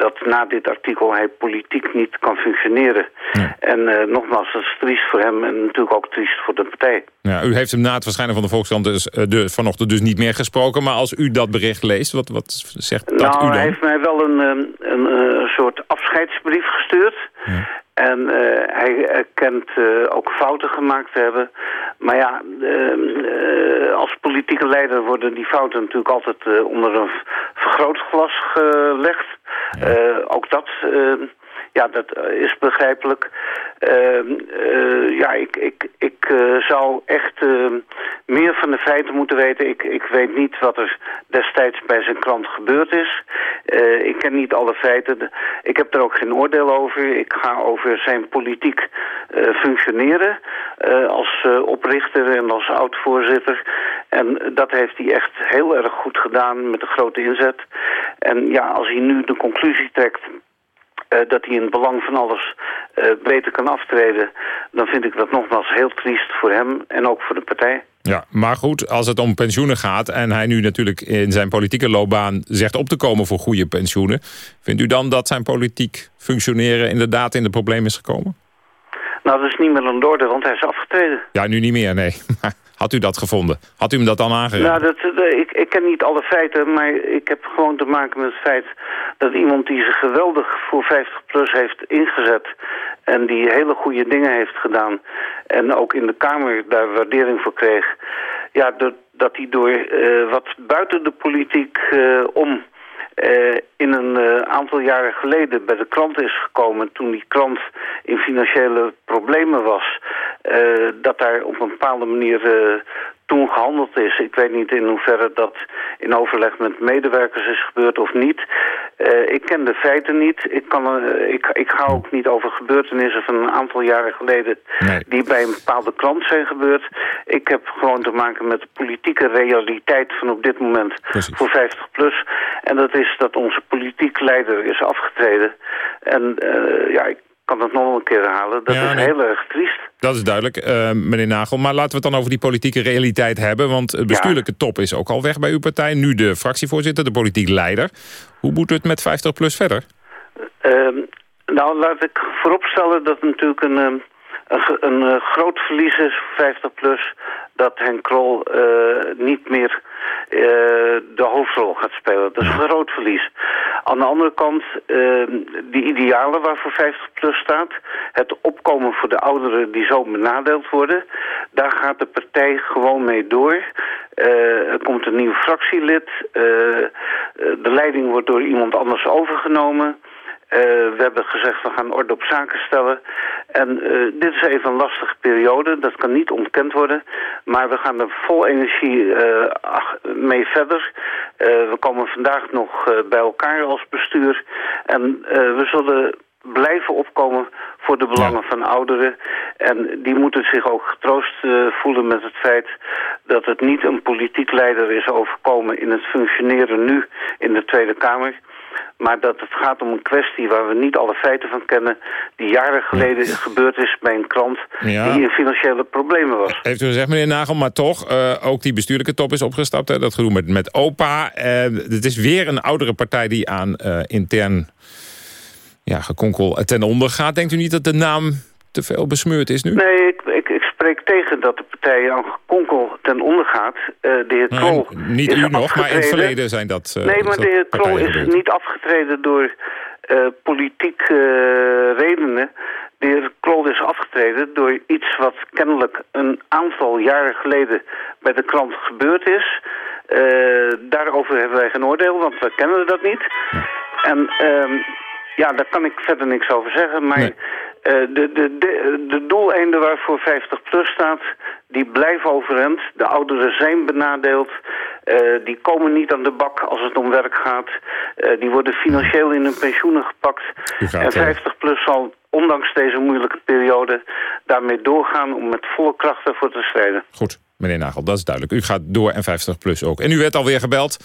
dat na dit artikel hij politiek niet kan functioneren. Ja. En uh, nogmaals, dat is triest voor hem en natuurlijk ook triest voor de partij. Ja, u heeft hem na het verschijnen van de Volkskrant dus, uh, de, vanochtend dus niet meer gesproken. Maar als u dat bericht leest, wat, wat zegt dat nou, u dan? hij heeft mij wel een, een, een, een soort afscheidsbrief gestuurd. Ja. En uh, hij erkent uh, ook fouten gemaakt te hebben. Maar ja, uh, als politieke leider worden die fouten natuurlijk altijd onder een vergrootglas gelegd. Ja. ook dat ja, dat is begrijpelijk. Ehm, ja, ik, ik, ik zou echt ehm, meer van de feiten moeten weten. Ik, ik weet niet wat er destijds bij zijn krant gebeurd is. ik ken niet alle feiten. Ik heb er ook geen oordeel over. Ik ga over zijn politiek functioneren als oprichter en als oud-voorzitter. En dat heeft hij echt heel erg goed gedaan met een grote inzet. En ja, als hij nu de conclusie trekt dat hij in het belang van alles uh, beter kan aftreden... dan vind ik dat nogmaals heel triest voor hem en ook voor de partij. Ja, maar goed, als het om pensioenen gaat... en hij nu natuurlijk in zijn politieke loopbaan zegt op te komen voor goede pensioenen... vindt u dan dat zijn politiek functioneren inderdaad in de problemen is gekomen? Nou, dat is niet meer aan de orde, want hij is afgetreden. Ja, nu niet meer, nee. Had u dat gevonden? Had u hem dat dan aangeraden? Nou, dat, ik, ik ken niet alle feiten, maar ik heb gewoon te maken met het feit... dat iemand die zich geweldig voor 50PLUS heeft ingezet... en die hele goede dingen heeft gedaan... en ook in de Kamer daar waardering voor kreeg... ja, dat, dat hij door uh, wat buiten de politiek uh, om uh, in een uh, aantal jaren geleden bij de krant is gekomen... toen die krant in financiële problemen was... Uh, dat daar op een bepaalde manier toen gehandeld is. Ik weet niet in hoeverre dat in overleg met medewerkers is gebeurd of niet. Uh, ik ken de feiten niet. Ik, kan, uh, ik, ik ga ook niet over gebeurtenissen van een aantal jaren geleden... Nee. die bij een bepaalde klant zijn gebeurd. Ik heb gewoon te maken met de politieke realiteit van op dit moment Precies. voor 50 plus. En dat is dat onze politiek leider is afgetreden. En uh, ja, ik kan het nog een keer herhalen. Dat ja, is nee. heel erg triest. Dat is duidelijk, uh, meneer Nagel. Maar laten we het dan over die politieke realiteit hebben. Want het bestuurlijke ja. top is ook al weg bij uw partij. Nu de fractievoorzitter, de politiek leider. Hoe moet het met 50PLUS verder? Uh, nou, laat ik vooropstellen dat natuurlijk een, een, een, een groot verlies is voor 50PLUS... dat Henk Krol uh, niet meer uh, de hoofdrol gaat spelen. Dat is een groot verlies. Aan de andere kant, uh, die idealen waarvoor 50 plus staat... het opkomen voor de ouderen die zo benadeeld worden... daar gaat de partij gewoon mee door. Er komt een nieuw fractielid. de leiding wordt door iemand anders overgenomen... Uh, we hebben gezegd, we gaan orde op zaken stellen. En uh, dit is even een lastige periode, dat kan niet ontkend worden. Maar we gaan er vol energie uh, mee verder. we komen vandaag nog bij elkaar als bestuur. En we zullen blijven opkomen voor de belangen ja. van ouderen. En die moeten zich ook getroost voelen met het feit dat het niet een politiek leider is overkomen in het functioneren nu in de Tweede Kamer maar dat het gaat om een kwestie waar we niet alle feiten van kennen... die jaren geleden ja. gebeurd is bij een krant ja. die in financiële problemen was. Heeft u gezegd, meneer Nagel, maar toch, uh, ook die bestuurlijke top is opgestapt. Hè? Dat gedoe met, met OPA. Uh, het is weer een oudere partij die aan uh, intern ja, gekonkel ten onder gaat. Denkt u niet dat de naam te veel besmeurd is nu? Nee, ik, spreek tegen dat de partij aan konkel ten onder gaat. Uh, de heer Krol nee, Niet u nog, maar in het verleden zijn dat uh, Nee, maar de heer Krol is niet afgetreden door uh, politieke redenen. De heer Krol is afgetreden door iets wat kennelijk een aantal jaren geleden bij de krant gebeurd is. daarover hebben wij geen oordeel, want we kennen dat niet. En um, ja, daar kan ik verder niks over zeggen, maar... Nee. Uh, de, de, de, de doeleinden waarvoor 50 plus staat, die blijven overeind. De ouderen zijn benadeeld. Uh, die komen niet aan de bak als het om werk gaat. Uh, die worden financieel in hun pensioenen gepakt. En 50 plus zal ondanks deze moeilijke periode daarmee doorgaan om met volle kracht ervoor te strijden. Goed. Meneer Nagel, dat is duidelijk. U gaat door en 50 plus ook. En u werd alweer gebeld.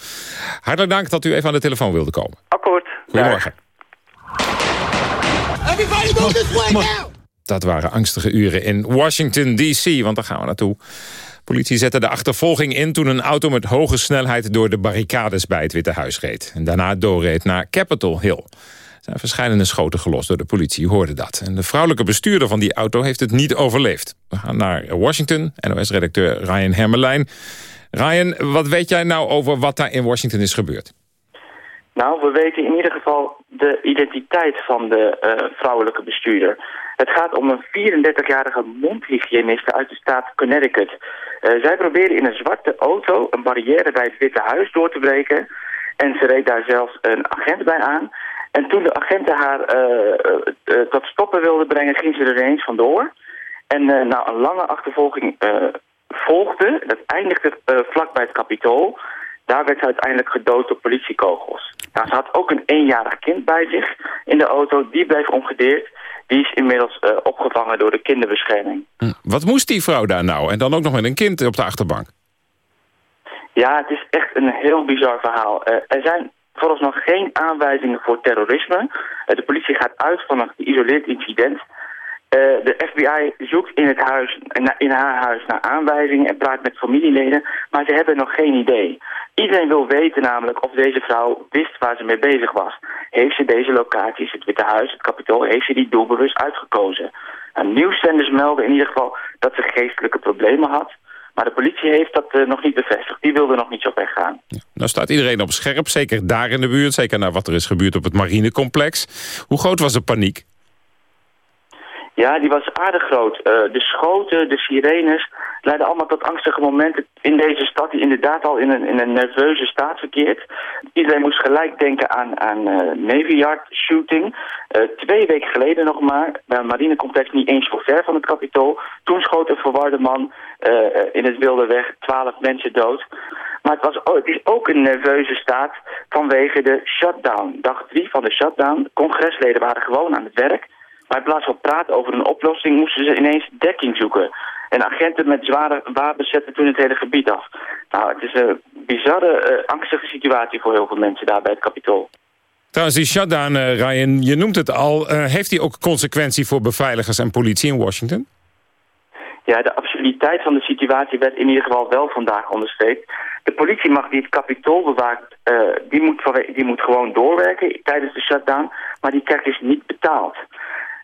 Hartelijk dank dat u even aan de telefoon wilde komen. Akkoord. Goedemorgen. Dat waren angstige uren in Washington D.C., want daar gaan we naartoe. Politie zette de achtervolging in toen een auto met hoge snelheid... door de barricades bij het Witte Huis reed. En daarna doorreed naar Capitol Hill. Er zijn verschillende schoten gelost door de politie, hoorde dat. En de vrouwelijke bestuurder van die auto heeft het niet overleefd. We gaan naar Washington, NOS-redacteur Ryan Hermelijn. Ryan, wat weet jij nou over wat daar in Washington is gebeurd? Nou, we weten in ieder geval de identiteit van de uh, vrouwelijke bestuurder. Het gaat om een 34-jarige mondhygiëniste uit de staat Connecticut. Uh, zij probeerde in een zwarte auto een barrière bij het Witte Huis door te breken. En ze reed daar zelfs een agent bij aan. En toen de agenten haar tot stoppen wilden brengen, ging ze er ineens vandoor. En nou, een lange achtervolging volgde. Dat eindigde vlak bij het kapitool. Daar werd ze uiteindelijk gedood door politiekogels. Nou, ze had ook een eenjarig kind bij zich in de auto. Die bleef ongedeerd. Die is inmiddels uh, opgevangen door de kinderbescherming. Hm. Wat moest die vrouw daar nou? En dan ook nog met een kind op de achterbank. Ja, het is echt een heel bizar verhaal. Uh, er zijn vooralsnog geen aanwijzingen voor terrorisme. Uh, de politie gaat uit van een geïsoleerd incident. De FBI zoekt in, het huis, in haar huis naar aanwijzingen en praat met familieleden, maar ze hebben nog geen idee. Iedereen wil weten namelijk of deze vrouw wist waar ze mee bezig was. Heeft ze deze locaties, het Witte Huis, het Capitool, heeft ze die doelbewust uitgekozen? En nieuwszenders melden in ieder geval dat ze geestelijke problemen had. Maar de politie heeft dat uh, nog niet bevestigd. Die wilde nog niet zo ver gaan. Nou staat iedereen op scherp, zeker daar in de buurt. Zeker naar wat er is gebeurd op het marinecomplex. Hoe groot was de paniek? Ja, die was aardig groot. Uh, de schoten, de sirenes leidden allemaal tot angstige momenten in deze stad... die inderdaad al in een, in een nerveuze staat verkeert. Iedereen moest gelijk denken aan, aan uh, Navy Yard shooting. Uh, twee weken geleden nog maar, bij een marinecomplex niet eens zo ver van het kapitool. Toen schoot een verwarde man in het wilde weg twaalf mensen dood. Maar het, was, oh, het is ook een nerveuze staat vanwege de shutdown. Dag drie van de shutdown. Congresleden waren gewoon aan het werk... Maar in plaats van praten over een oplossing moesten ze ineens dekking zoeken. En agenten met zware wapens zetten toen het hele gebied af. Nou, het is een bizarre, uh, angstige situatie voor heel veel mensen daar bij het kapitool. Trouwens, die shutdown, uh, Ryan, je noemt het al. Uh, heeft die ook consequentie voor beveiligers en politie in Washington? Ja, de absurditeit van de situatie werd in ieder geval wel vandaag onderstreept. De politiemacht die het kapitool bewaakt, die, moet, die moet gewoon doorwerken tijdens de shutdown. Maar die krijgt dus niet betaald.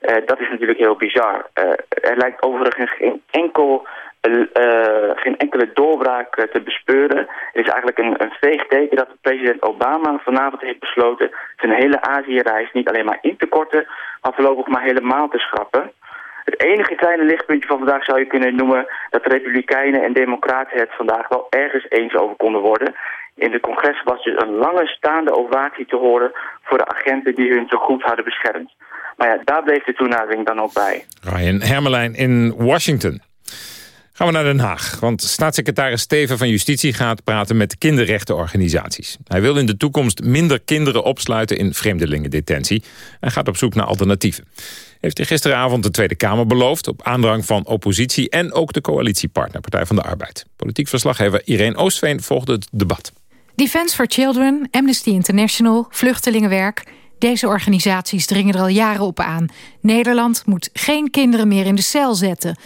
Uh, dat is natuurlijk heel bizar. Uh, er lijkt overigens geen, enkel, uh, geen enkele doorbraak te bespeuren. Het is eigenlijk een, een veeg teken dat president Obama vanavond heeft besloten... zijn hele Azië-reis niet alleen maar in te korten... maar voorlopig maar helemaal te schrappen. Het enige kleine lichtpuntje van vandaag zou je kunnen noemen... dat de Republikeinen en Democraten het vandaag wel ergens eens over konden worden. In de congres was dus een lange staande ovatie te horen... voor de agenten die hun zo goed hadden beschermd. Maar ja, daar bleef de toenadering dan ook bij. Ryan Hermelijn in Washington. Gaan we naar Den Haag, want staatssecretaris Steven van Justitie gaat praten met kinderrechtenorganisaties. Hij wil in de toekomst minder kinderen opsluiten in vreemdelingendetentie en gaat op zoek naar alternatieven. Heeft hij gisteravond de Tweede Kamer beloofd op aandrang van oppositie en ook de coalitiepartner Partij van de Arbeid. Politiek verslaggever Irene Oostveen volgde het debat. Defense for Children, Amnesty International, Vluchtelingenwerk deze organisaties dringen er al jaren op aan. Nederland moet geen kinderen meer in de cel zetten.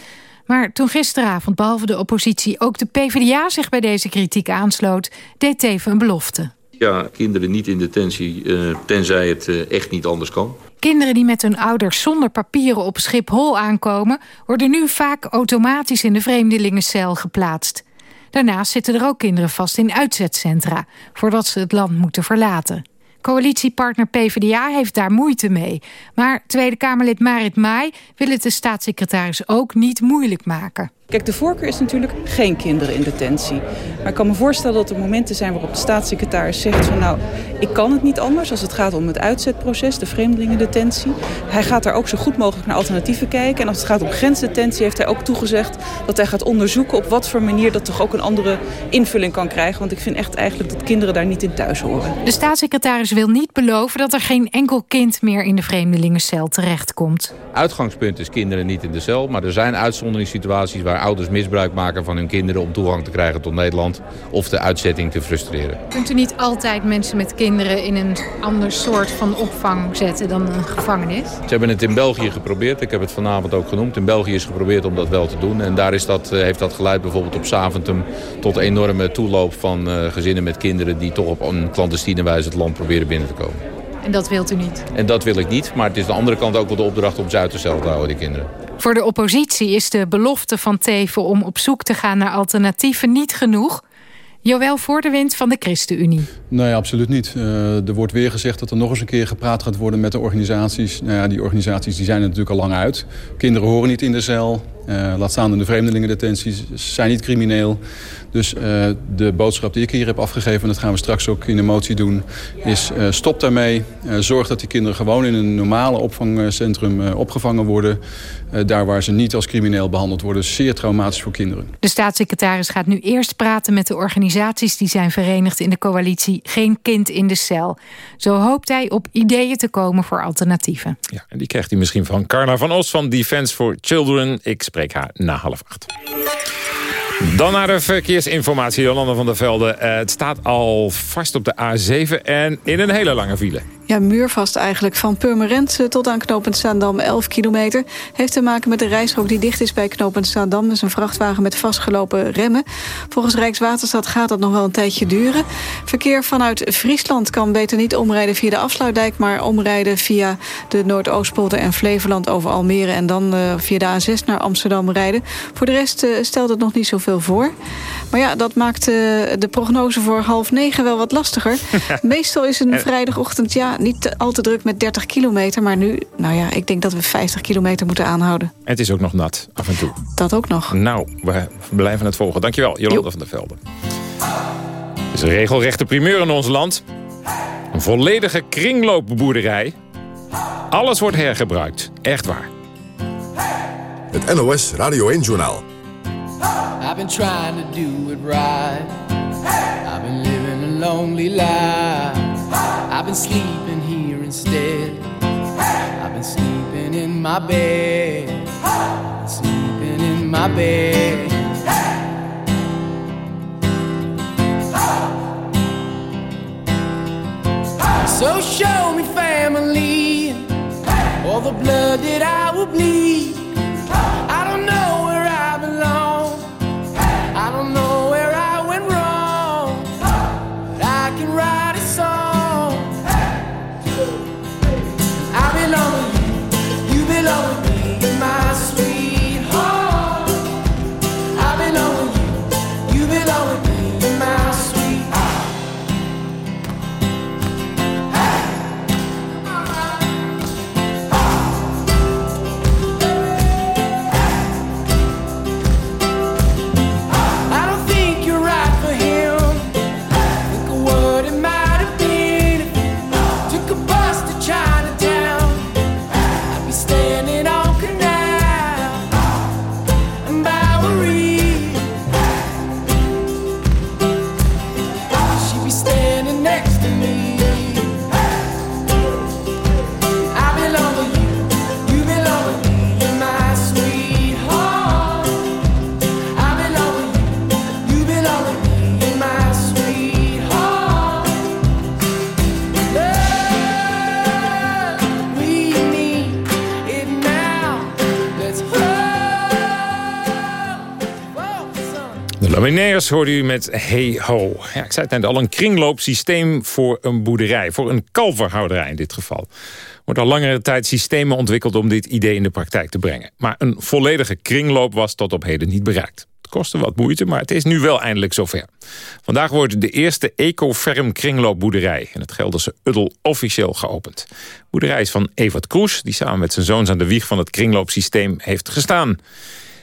Maar toen gisteravond, behalve de oppositie... ook de PvdA zich bij deze kritiek aansloot... deed Teven een belofte. Ja, kinderen niet in detentie, uh, tenzij het uh, echt niet anders kan. Kinderen die met hun ouders zonder papieren op Schiphol aankomen... worden nu vaak automatisch in de vreemdelingencel geplaatst. Daarnaast zitten er ook kinderen vast in uitzetcentra... voordat ze het land moeten verlaten. Coalitiepartner PvdA heeft daar moeite mee. Maar Tweede Kamerlid Marit Maai wil het de staatssecretaris ook niet moeilijk maken. Kijk, de voorkeur is natuurlijk geen kinderen in detentie. Maar ik kan me voorstellen dat er momenten zijn waarop de staatssecretaris zegt van nou, ik kan het niet anders als het gaat om het uitzetproces, de vreemdelingendetentie. Hij gaat daar ook zo goed mogelijk naar alternatieven kijken. En als het gaat om grensdetentie heeft hij ook toegezegd dat hij gaat onderzoeken op wat voor manier dat toch ook een andere invulling kan krijgen. Want ik vind echt eigenlijk dat kinderen daar niet in thuis horen. De staatssecretaris wil niet beloven dat er geen enkel kind meer in de vreemdelingencel terechtkomt. Uitgangspunt is kinderen niet in de cel, maar er zijn uitzonderingssituaties waar ouders misbruik maken van hun kinderen om toegang te krijgen tot Nederland of de uitzetting te frustreren. Kunt u niet altijd mensen met kinderen in een ander soort van opvang zetten dan een gevangenis? Ze hebben het in België geprobeerd, ik heb het vanavond ook genoemd. In België is geprobeerd om dat wel te doen en daar is dat, eh, heeft dat geleid bijvoorbeeld op Saventum tot enorme toeloop van uh, gezinnen met kinderen die toch op een clandestine wijze het land proberen binnen te komen. En dat wilt u niet? En dat wil ik niet, maar het is aan de andere kant ook wel de opdracht om ze uit de cel te houden, die kinderen. Voor de oppositie is de belofte van Teven om op zoek te gaan naar alternatieven niet genoeg. Joël Voordewind van de ChristenUnie. Nee, absoluut niet. Uh, er wordt weer gezegd dat er nog eens een keer gepraat gaat worden met de organisaties. Nou ja, die organisaties die zijn er natuurlijk al lang uit. Kinderen horen niet in de cel. laat staan in de vreemdelingendetentie. Ze zijn niet crimineel. Dus de boodschap die ik hier heb afgegeven... en dat gaan we straks ook in de motie doen... is stop daarmee. zorg dat die kinderen gewoon in een normale opvangcentrum opgevangen worden. daar waar ze niet als crimineel behandeld worden. Zeer traumatisch voor kinderen. De staatssecretaris gaat nu eerst praten met de organisaties... die zijn verenigd in de coalitie Geen Kind in de Cel. Zo hoopt hij op ideeën te komen voor alternatieven. Ja, en die krijgt hij misschien van Carla van Os van Defense for Children. Ik spreek haar na half acht. Dan naar de verkeersinformatie, Jolanda van der Velde. Uh, het staat al vast op de A7 en in een hele lange file. Ja, muurvast eigenlijk. Van Purmerend eh, tot aan knooppunt Zaandam 11 kilometer. Heeft te maken met de reisrook die dicht is bij knooppunt Zaandam. Dus een vrachtwagen met vastgelopen remmen. Volgens Rijkswaterstaat gaat dat nog wel een tijdje duren. Verkeer vanuit Friesland kan beter niet omrijden via de afsluitdijk... maar omrijden via de Noordoostpolder en Flevoland over Almere... en dan uh, via de A6 naar Amsterdam rijden. Voor de rest stelt het nog niet zoveel voor. Maar ja, dat maakt uh, de prognose voor half negen wel wat lastiger. Meestal is een vrijdagochtend... ja niet al te druk met 30 kilometer. Maar nu, nou ja, ik denk dat we 50 kilometer moeten aanhouden. Het is ook nog nat, af en toe. Dat ook nog. Nou, we blijven het volgen. Dankjewel, Jolanda van der Velde. Het is een regelrechte primeur in ons land. Een volledige kringloopboerderij. Alles wordt hergebruikt. Echt waar. Het NOS Radio 1-journaal. I've been trying to do it right. I've been living a lonely life. I've been sleeping here instead. I've been sleeping in my bed. Sleeping in my bed. So show me family, all the blood that I will bleed. I don't know Laminaires hoorde u met Hey Ho. Ja, ik zei het net al, een kringloopsysteem voor een boerderij. Voor een kalverhouderij in dit geval. Wordt al langere tijd systemen ontwikkeld om dit idee in de praktijk te brengen. Maar een volledige kringloop was tot op heden niet bereikt. Het kostte wat moeite, maar het is nu wel eindelijk zover. Vandaag wordt de eerste Ecoferm kringloopboerderij in het Gelderse Uddel officieel geopend. De boerderij is van Evert Kroes, die samen met zijn zoons aan de wieg van het kringloopsysteem heeft gestaan.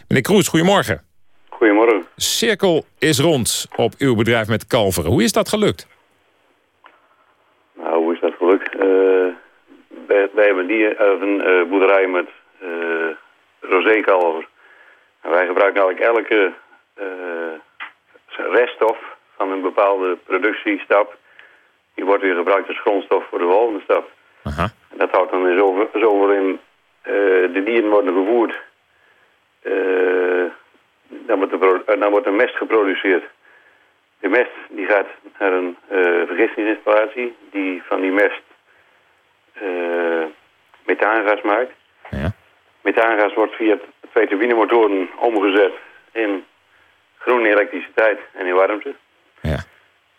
Meneer Kroes, goedemorgen. Goedemorgen. Cirkel is rond op uw bedrijf met kalveren. Hoe is dat gelukt? Nou, hoe is dat gelukt? Eh, wij, wij hebben die, of een eh, boerderij met uh, rosékalver. En wij gebruiken eigenlijk elke eh, reststof van een bepaalde productiestap. Die wordt weer gebruikt als grondstof voor de volgende stap. En dat houdt dan weer zoveel, zoveel in. eh, de dieren worden gevoerd. Eh, dan, wordt pro- eh, dan wordt een mest geproduceerd. De mest die gaat naar een eh, vergistingsinstallatie die van die mest eh, methaangas maakt. Methaangas wordt via twee turbinemotoren omgezet in groene elektriciteit en in warmte.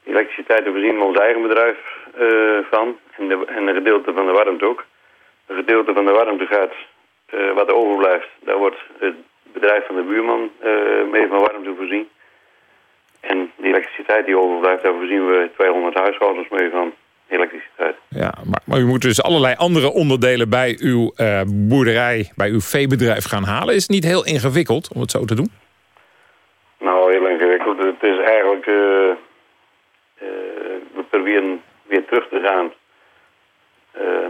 Die elektriciteit daar voorzien we ons eigen bedrijf van en, de, en een gedeelte van de warmte ook. Een gedeelte van de warmte gaat, wat overblijft, daar wordt het bedrijf van de buurman eh, mee van warmte voorzien. En die elektriciteit die overblijft, daar voorzien we 200 huishoudens mee van elektriciteit. Ja, maar, maar u moet dus allerlei andere onderdelen bij uw uh, boerderij, bij uw veebedrijf gaan halen. Is het niet heel ingewikkeld om het zo te doen? Nou, heel ingewikkeld. Het is eigenlijk... Uh, uh, we proberen weer terug te gaan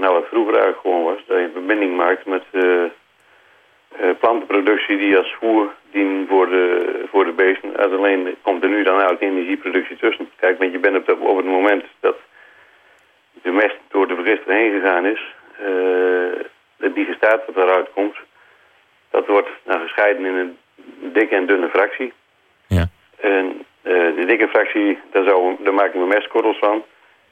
naar wat vroeger eigenlijk gewoon was. Dat je verbinding maakt met plantenproductie die als voer dienen voor de, voor de beesten. Alleen komt er nu dan eigenlijk energieproductie tussen. Kijk, want je bent op, op het moment dat de mest door de vergister heen gegaan is, uh, die gestaat wat eruit komt, dat wordt nou, gescheiden in een dikke en dunne fractie. Ja. En uh, de dikke fractie, daar, zou, daar maken we mestkorrels van.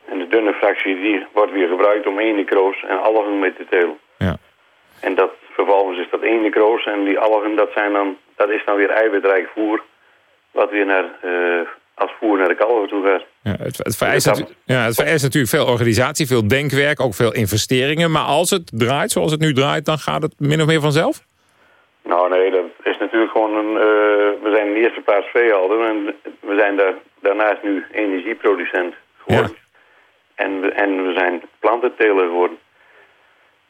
En de dunne fractie die wordt weer gebruikt om ene kroos en algen mee te telen. Ja. En dat, vervolgens is dat ene kroos en die algen, dat, zijn dan, dat is dan weer eiwitrijk voer. Wat weer naar, uh, als voer naar de kalver toe gaat. Ja, het, het, vereist ja, het vereist natuurlijk veel organisatie, veel denkwerk, ook veel investeringen. Maar als het draait zoals het nu draait, dan gaat het min of meer vanzelf? Nou nee, dat is natuurlijk gewoon een... Uh, we zijn in de eerste plaats veehouder en we zijn daar, daarnaast nu energieproducent geworden. Ja. En, en we zijn plantenteler geworden.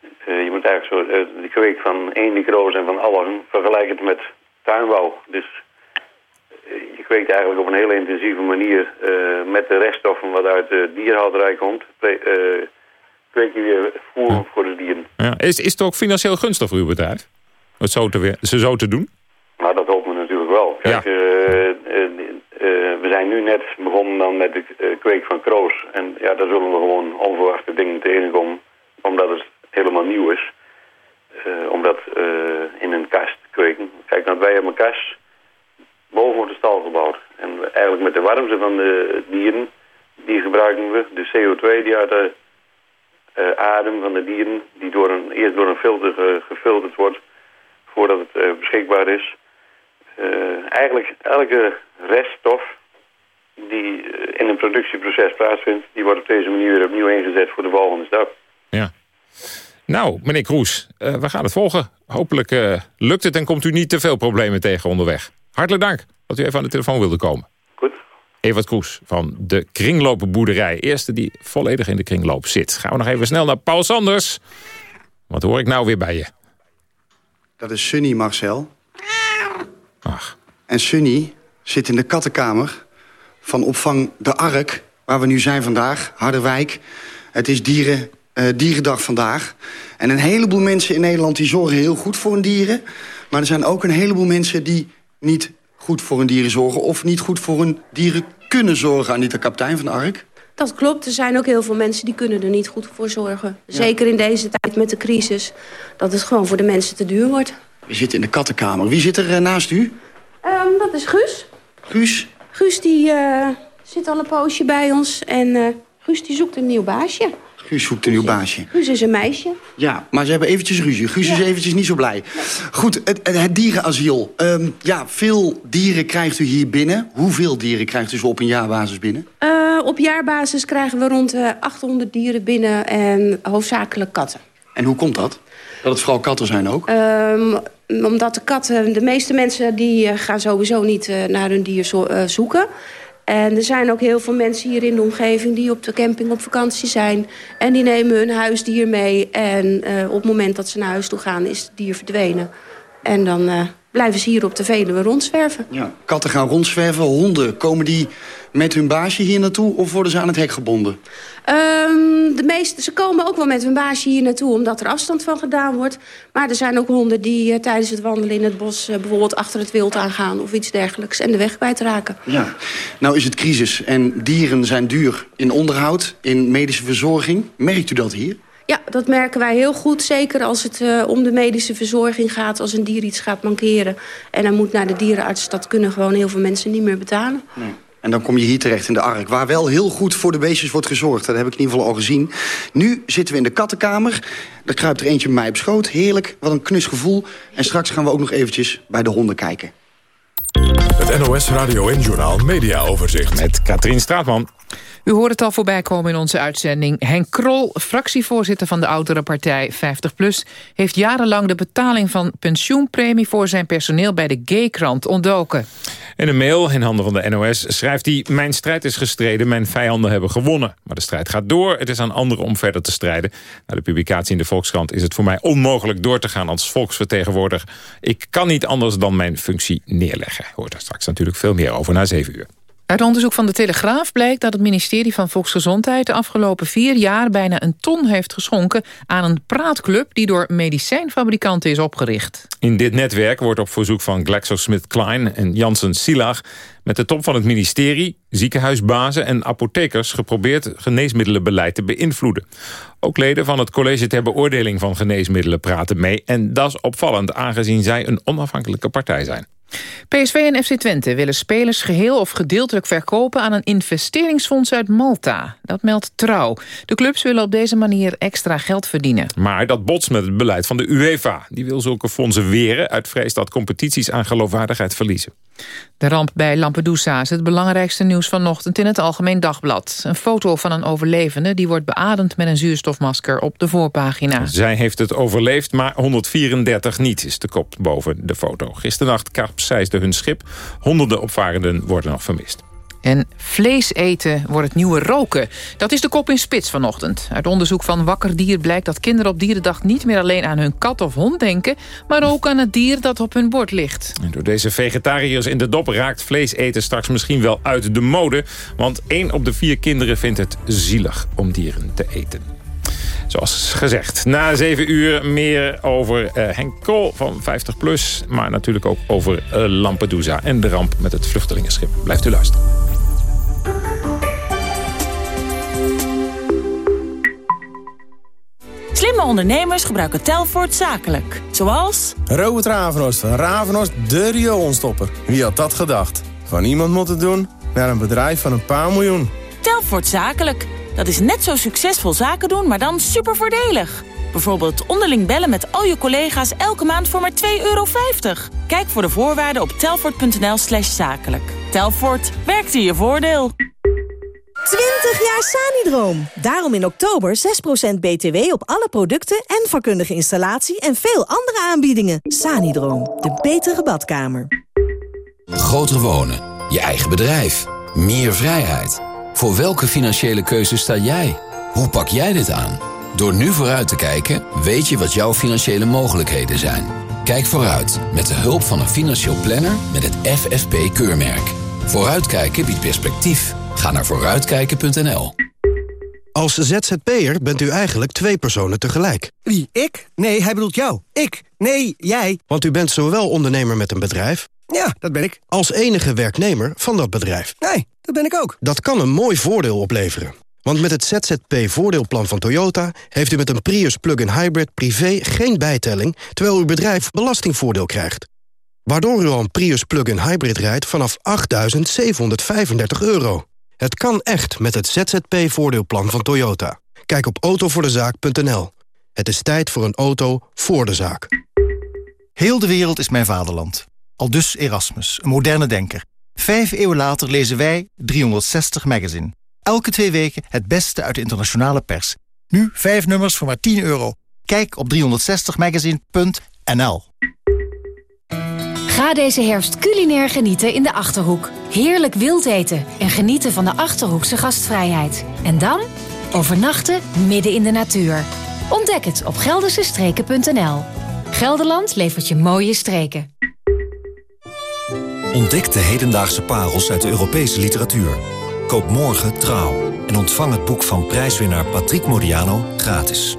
Uh, je moet eigenlijk zo uh, de kweek van eenikroos en van algen vergelijken met tuinbouw. Dus je kweekt eigenlijk op een hele intensieve manier met de reststoffen wat uit de dierhouderij komt. Kweek je weer voer ja. voor de dieren. Ja. Is, is het ook financieel gunstig voor uw bedrijf? Het zo te, ze zo te doen? Nou, dat hopen we natuurlijk wel. Kijk, ja. we zijn nu net begonnen dan met de kweek van kroos. En ja, daar zullen we gewoon onverwachte dingen tegenkomen. Omdat het helemaal nieuw is. om dat in een kast te kweken. Kijk, nou, wij hebben een kast boven de stal gebouwd. En eigenlijk met de warmte van de dieren, die gebruiken we. De CO2 die uit de uh, adem van de dieren, die door een, eerst door een filter ge, gefilterd wordt, voordat het uh, beschikbaar is. Uh, eigenlijk elke reststof die in een productieproces plaatsvindt, die wordt op deze manier opnieuw ingezet voor de volgende stap. Ja. Nou, meneer Kroes, we gaan het volgen. Hopelijk lukt het en komt u niet te veel problemen tegen onderweg. Hartelijk dank dat u even aan de telefoon wilde komen. Goed. Evert Kroes van de Kringlopenboerderij. Eerste die volledig in de kringloop zit. Gaan we nog even snel naar Paul Sanders. Wat hoor ik nou weer bij je? Dat is Sunny, Marcel. Ach. En Sunny zit in de kattenkamer van opvang De Ark... waar we nu zijn vandaag, Harderwijk. Het is dieren, uh, dierendag vandaag. En een heleboel mensen in Nederland die zorgen heel goed voor hun dieren. Maar er zijn ook een heleboel mensen die niet goed voor hun dieren zorgen... of niet goed voor hun dieren kunnen zorgen. Anita Kaptein van de Ark. Dat klopt. Er zijn ook heel veel mensen die kunnen er niet goed voor zorgen. Zeker in deze tijd met de crisis. Dat het gewoon voor de mensen te duur wordt. We zitten in de kattenkamer. Wie zit er uh, naast u? Um, dat is Guus. Guus? Guus die uh, zit al een poosje bij ons. En uh, Guus die zoekt een nieuw baasje. Guus zoekt een nieuw baasje. Guus is een meisje. Ja, maar ze hebben eventjes ruzie. Guus ja. is eventjes niet zo blij. Goed, het, het dierenasiel. Um, ja, veel dieren krijgt u hier binnen. Hoeveel dieren krijgt u zo op een jaarbasis binnen? Uh, op jaarbasis krijgen we rond uh, 800 dieren binnen en hoofdzakelijk katten. En hoe komt dat? Dat het vooral katten zijn ook? Um, omdat de katten, de meeste mensen die uh, gaan sowieso niet naar hun dier zo, zoeken. En er zijn ook heel veel mensen hier in de omgeving die op de camping op vakantie zijn. En die nemen hun huisdier mee. En uh, op het moment dat ze naar huis toe gaan is het dier verdwenen. En dan uh, blijven ze hier op de Veluwe rondzwerven. Ja, katten gaan rondzwerven. Honden, komen die met hun baasje hier naartoe of worden ze aan het hek gebonden? Um, de meeste, ze komen ook wel met hun baasje hier naartoe omdat er afstand van gedaan wordt. Maar er zijn ook honden die uh, tijdens het wandelen in het bos uh, bijvoorbeeld achter het wild aangaan of iets dergelijks en de weg kwijtraken. Ja, nou is het crisis en dieren zijn duur in onderhoud, in medische verzorging. Merkt u dat hier? Ja, dat merken wij heel goed. Zeker als het uh, om de medische verzorging gaat. Als een dier iets gaat mankeren. En dan moet naar de dierenarts. Dat kunnen gewoon heel veel mensen niet meer betalen. Nee. En dan kom je hier terecht in de Ark, waar wel heel goed voor de beestjes wordt gezorgd. Dat heb ik in ieder geval al gezien. Nu zitten we in de kattenkamer. Er kruipt er eentje bij mij op schoot. Heerlijk, wat een knus gevoel. En straks gaan we ook nog eventjes bij de honden kijken. Het NOS Radio en Journaal Media Overzicht. Met Katrien Straatman. U hoort het al voorbij komen in onze uitzending. Henk Krol, fractievoorzitter van de oudere partij 50PLUS... heeft jarenlang de betaling van pensioenpremie voor zijn personeel bij de Gaykrant ontdoken. In een mail in handen van de NOS schrijft hij... Mijn strijd is gestreden, mijn vijanden hebben gewonnen. Maar de strijd gaat door, het is aan anderen om verder te strijden. Na de publicatie in de Volkskrant is het voor mij onmogelijk door te gaan... als volksvertegenwoordiger. Ik kan niet anders dan mijn functie neerleggen. Hoort daar straks natuurlijk veel meer over na zeven uur. Uit onderzoek van de Telegraaf blijkt dat het ministerie van Volksgezondheid... de afgelopen vier jaar bijna een ton heeft geschonken... aan een praatclub die door medicijnfabrikanten is opgericht. In dit netwerk wordt op verzoek van GlaxoSmithKline en Janssen Silag... met de top van het ministerie, ziekenhuisbazen en apothekers... geprobeerd geneesmiddelenbeleid te beïnvloeden. Ook leden van het college ter beoordeling van geneesmiddelen praten mee... en dat is opvallend, aangezien zij een onafhankelijke partij zijn. PSV en FC Twente willen spelers geheel of gedeeltelijk verkopen... aan een investeringsfonds uit Malta. Dat meldt Trouw. De clubs willen op deze manier extra geld verdienen. Maar dat botst met het beleid van de UEFA. Die wil zulke fondsen weren uit vrees dat competities aan geloofwaardigheid verliezen. De ramp bij Lampedusa is het belangrijkste nieuws vanochtend in het Algemeen Dagblad. Een foto van een overlevende die wordt beademd met een zuurstofmasker op de voorpagina. Zij heeft het overleefd, maar 134 niet, is de kop boven de foto. Gisternacht kapseisde hun schip. Honderden opvarenden worden nog vermist. En vlees eten wordt het nieuwe roken. Dat is de kop in spits vanochtend. Uit onderzoek van Wakker Dier blijkt dat kinderen op Dierendag... niet meer alleen aan hun kat of hond denken... maar ook aan het dier dat op hun bord ligt. En door deze vegetariërs in de dop raakt vlees eten straks misschien wel uit de mode. Want één op de vier kinderen vindt het zielig om dieren te eten. Zoals gezegd, na zeven uur meer over uh, Henk Krol van 50PLUS... maar natuurlijk ook over uh, Lampedusa en de ramp met het vluchtelingenschip. Blijft u luisteren. Slimme ondernemers gebruiken Telfort zakelijk. Zoals... Robert Ravenhorst van Ravenhorst, de rioolstopper. Wie had dat gedacht? Van iemand moeten doen naar een bedrijf van een paar miljoen. Telfort zakelijk. Dat is net zo succesvol zaken doen, maar dan super voordelig. Bijvoorbeeld onderling bellen met al je collega's elke maand voor maar 2,50 euro. Kijk voor de voorwaarden op telfort.nl slash zakelijk. Telfort, werkt in je voordeel. 20 jaar Sanidroom. Daarom in oktober 6% BTW op alle producten en vakkundige installatie en veel andere aanbiedingen. Sanidroom, de betere badkamer. Groter wonen, je eigen bedrijf, meer vrijheid. Voor welke financiële keuze sta jij? Hoe pak jij dit aan? Door nu vooruit te kijken, weet je wat jouw financiële mogelijkheden zijn. Kijk vooruit met de hulp van een financieel planner met het FFP-keurmerk. Vooruitkijken biedt perspectief. Ga naar vooruitkijken.nl. Als ZZP'er bent u eigenlijk twee personen tegelijk. Wie, ik? Nee, hij bedoelt jou. Ik? Nee, jij. Want u bent zowel ondernemer met een bedrijf... Ja, dat ben ik. ...als enige werknemer van dat bedrijf. Nee, dat ben ik ook. Dat kan een mooi voordeel opleveren. Want met het ZZP-voordeelplan van Toyota... heeft u met een Prius plug-in hybrid privé geen bijtelling... terwijl uw bedrijf belastingvoordeel krijgt. Waardoor u al een Prius plug-in hybrid rijdt vanaf 8.735 euro. Het kan echt met het ZZP-voordeelplan van Toyota. Kijk op autovoordezaak.nl. Het is tijd voor een auto voor de zaak. Heel de wereld is mijn vaderland. Al dus Erasmus, een moderne denker. Vijf eeuwen later lezen wij 360 Magazine. Elke twee weken het beste uit de internationale pers. Nu vijf nummers voor maar 10 euro. Kijk op 360magazine.nl Ga deze herfst culinair genieten in de Achterhoek. Heerlijk wild eten en genieten van de Achterhoekse gastvrijheid. En dan overnachten midden in de natuur. Ontdek het op geldersestreken.nl. Gelderland levert je mooie streken. Ontdek de hedendaagse parels uit de Europese literatuur. Koop morgen Trouw en ontvang het boek van prijswinnaar Patrick Modiano gratis.